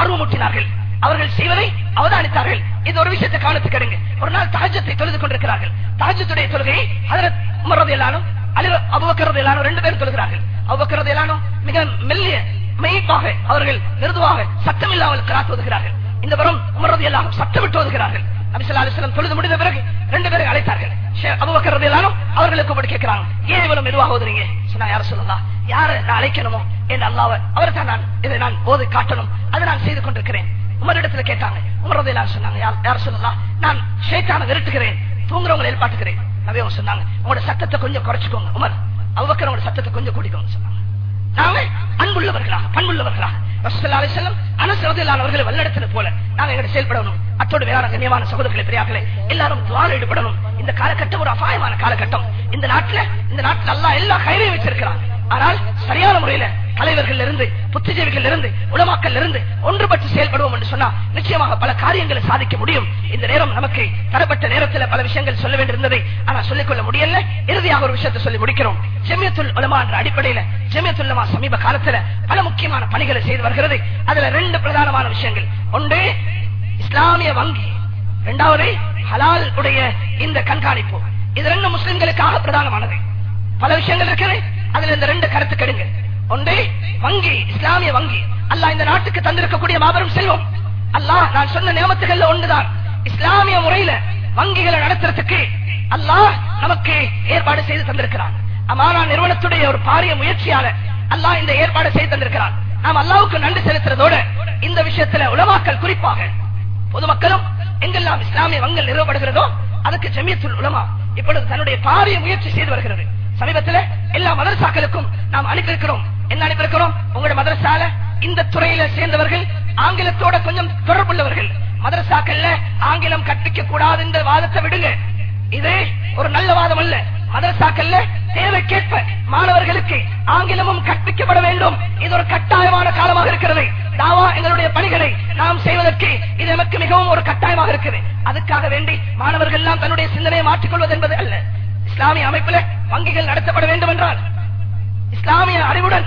ஆர்வமூட்டினார்கள். அவர்கள் செய்வதை அவதானித்தார்கள். இது ஒரு விஷயத்தை கவனத்துக்கு எடுங்க. ஒரு நாள் தாஜத்தை தொழுது கொண்டிருக்கிறார்கள். தாஜத்துடைய தொழுகையை அதற்கு உமர்றது எல்லாரும் அபுபக்கரது எல்லாரும் ரெண்டு பேரும் தொழுகிறார்கள். அவ்வக்கிறது எல்லாரும் மிக மெல்லிய மெய்ப்பாக அவர்கள் மிருதுவாக சத்தம் இல்லாமல் கிராத்துவதுகிறார்கள் இந்த வரும் உமரது எல்லாரும் சத்தமிட்டு வருகிறார்கள் அபிசல்லா அலிஸ்லாம் தொழுது முடிந்த பிறகு ரெண்டு பேரை அழைத்தார்கள். அபுபக்கரது எல்லாரும் அவர்களுக்கு இப்படி கேட்கிறாங்க. ஏன் இவ்வளவு மெதுவாக ஓதுறீங்க? சொன்னா யார சொல்லலாம் யார நான் அழைக்கணுமோ? என்று அல்லாவ அவரை தான் நான் இதை நான் ஓது காட்டணும். அதை நான் செய்து கொண்டிருக்கிறேன். உமரிடத்துல கேட்டாங்க. உமரதை சொன்னாங்க யார சொல்லலாம் நான் ஷேட்டான விரட்டுகிறேன் தூங்குறவங்களை எழுப்பாட்டுகிறேன் நபி அவங்க சொன்னாங்க உங்களோட சத்தத்தை கொஞ்சம் குறைச்சிக்கோங்க உமர். அவ்வக்கர் உங்களோட சத்தத்தை கொஞ்சம் கூட்டிக்கோங்க சொன்னாங்க. நாங்க அன்புள்ளவர்களாக பண்புள்ளவர்களாக. அவர்களை வல்லடத்துல போல நாங்க எங்க செயல்படணும். அத்தோடு வேற கண்ணியமான சகோதரர்களை பெரியார்களே எல்லாரும் துவாரம் ஈடுபடணும். இந்த காலகட்டம் ஒரு அபாயமான காலகட்டம். இந்த நாட்டுல இந்த நாட்டுல எல்லா எல்லா கயிறையும் வச்சிருக்கிறாங்க ஆனால் சரியான முறையில தலைவர்கள் இருந்து புத்திஜீவிகள் இருந்து உலமாக்கல் இருந்து ஒன்றுபட்டு செயல்படுவோம் என்று சொன்னா நிச்சயமாக பல காரியங்களை சாதிக்க முடியும். இந்த நேரம் நமக்கு தரப்பட்ட நேரத்தில் பல விஷயங்கள் சொல்ல வேண்டியிருந்ததை ஆனா சொல்லிக்கொள்ள முடியல. இறுதியாக ஒரு விஷயத்தை சொல்லி முடிக்கிறோம். ஜெமியத்துல் உலமா என்ற அடிப்படையில் ஜெமியத்துல்லமா சமீப காலத்துல பல முக்கியமான பணிகளை செய்து வருகிறது. அதுல ரெண்டு பிரதானமான விஷயங்கள். ஒன்று இஸ்லாமிய வங்கி. இரண்டாவது ஹலால் உடைய இந்த கண்காணிப்பு. இது ரெண்டு முஸ்லிம்களுக்காக பிரதானமானது. பல விஷயங்கள் இருக்குது. அதுல இந்த ரெண்டு கருத்து கெடுங்க ஒன்று வங்கி இஸ்லாமிய வங்கி. அல்லாஹ் இந்த நாட்டுக்கு தந்திருக்கக்கூடிய மாபெரும் செல்வம். அல்லாஹ் நான் சொன்ன நியமத்துகள்ல ஒன்றுதான். இஸ்லாமிய முறையில வங்கிகளை நடத்துறதுக்கு அல்லாஹ் நமக்கு ஏற்பாடு செய்து தந்திருக்கிறான். அமானா நிறுவனத்துடைய ஒரு பாரிய முயற்சியால அல்லாஹ் இந்த ஏற்பாடு செய்து தந்திருக்கிறான். நாம் அல்லாவுக்கு நன்றி செலுத்துறதோட இந்த விஷயத்துல உலமாக்கல் குறிப்பாக பொதுமக்களும் எங்கெல்லாம் இஸ்லாமிய வங்கல் நிறுவப்படுகிறதோ அதுக்கு ஜமியத்துள் உலமா இப்பொழுது தன்னுடைய பாரிய முயற்சி செய்து வருகிறது. சமீபத்தில் எல்லா மதரசாக்களுக்கும் நாம் அனுப்பியிருக்கிறோம். என்ன அனுப்பியிருக்கிறோம் உங்களோட மதரசால இந்த துறையில சேர்ந்தவர்கள் ஆங்கிலத்தோட கொஞ்சம் தொடர்புள்ளவர்கள். மதரசாக்கள்ல ஆங்கிலம் கற்பிக்க கூடாது இந்த வாதத்தை விடுங்க. இது ஒரு நல்ல வாதம் அல்ல. மதரசாக்கள்ல தேவைக்கேற்ப மாணவர்களுக்கு ஆங்கிலமும் கற்பிக்கப்பட வேண்டும். இது ஒரு கட்டாயமான காலமாக இருக்கிறது. தாவா எங்களுடைய பணிகளை நாம் செய்வதற்கு இது நமக்கு மிகவும் ஒரு கட்டாயமாக இருக்குது. அதுக்காக வேண்டி மாணவர்கள் எல்லாம் தன்னுடைய சிந்தனையை மாற்றிக்கொள்வது என்பது அல்ல. இஸ்லாமிய அமைப்புல வங்கிகள் நடத்தப்பட வேண்டும் என்றால் இஸ்லாமிய அறிவுடன்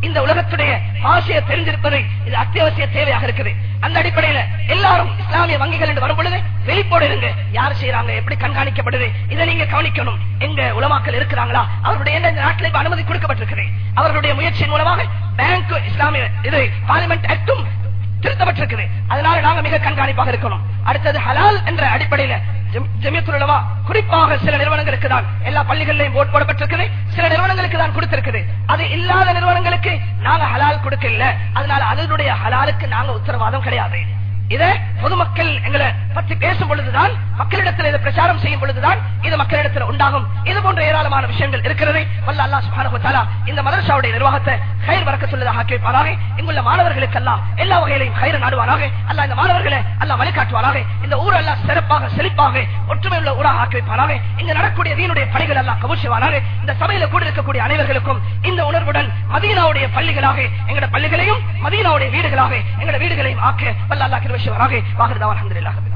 இந்த உலகத்துடைய ஆசையை தெரிஞ்சிருப்பது இது அத்தியாவசிய தேவையாக இருக்குது. அந்த அடிப்படையில எல்லாரும் இஸ்லாமிய வங்கிகள் என்று வரும் பொழுது வெளிப்போடு இருங்க. யார் செய்யறாங்க எப்படி கண்காணிக்கப்படுது? இதை நீங்க கவனிக்கணும். எங்க உலமாக்கள் இருக்கிறாங்களா? அவருடைய எந்த நாட்டில் இப்ப அனுமதி கொடுக்கப்பட்டிருக்குது? அவருடைய முயற்சியின் மூலமாக பேங்க் இஸ்லாமிய இது பார்லிமெண்ட் ஆக்டும் திருத்தப்பட்டிருக்குது. அதனால நாங்க மிக கண்காணிப்பாக இருக்கணும். அடுத்தது ஹலால் என்ற அடிப்படையில ஜமியத்துலமா குறிப்பாக சில நிறுவனங்களுக்கு தான் எல்லா பள்ளிகளிலையும் போட் போடப்பட்டிருக்குது. சில நிறுவனங்களுக்கு தான் கொடுத்திருக்குது. அது இல்லாத நிறுவனங்களுக்கு நாங்க ஹலால் கொடுக்கல. அதனால அதனுடைய ஹலாலுக்கு நாங்க உத்தரவாதம் கிடையாது. இதை பொதுமக்கள் எங்களை பற்றி பேசும் பொழுதுதான் மக்களிடத்தில் இதை பிரச்சாரம் செய்யும் பொழுதுதான் இது மக்களிடத்தில் உண்டாகும். இது போன்ற ஏராளமான விஷயங்கள் இருக்கிறது. வல்ல அல்லா சுப்ஹானஹு இந்த மதரசாவுடைய நிர்வாகத்தை கயிறு வரக்க சொல்லதாக கேட்பாராக இங்குள்ள மாணவர்களுக்கு எல்லாம் எல்லா வகையிலையும் கயிறு நாடுவாராக அல்ல இந்த மாணவர்களை அல்ல வழிகாட்டுவாராக இந்த ஊர் எல்லாம் சிறப்பாக செழிப்பாக ஒற்றுமை உள்ள ஊராக ஆக்கி வைப்பாராக இங்க நடக்கூடிய தீனுடைய பணிகள் எல்லாம் கபூஷிவாராக இந்த சபையில கூட இருக்கக்கூடிய அனைவர்களுக்கும் இந்த உணர்வுடன் மதீனாவுடைய பள்ளிகளாக எங்கட பள்ளிகளையும் மதீனாவுடைய வீடுகளாக எங்கட வீடுகளையும் ஆக்க வல்ல அல்லா الشيء راقي واخر دعوة الحمد لله رب العالمين.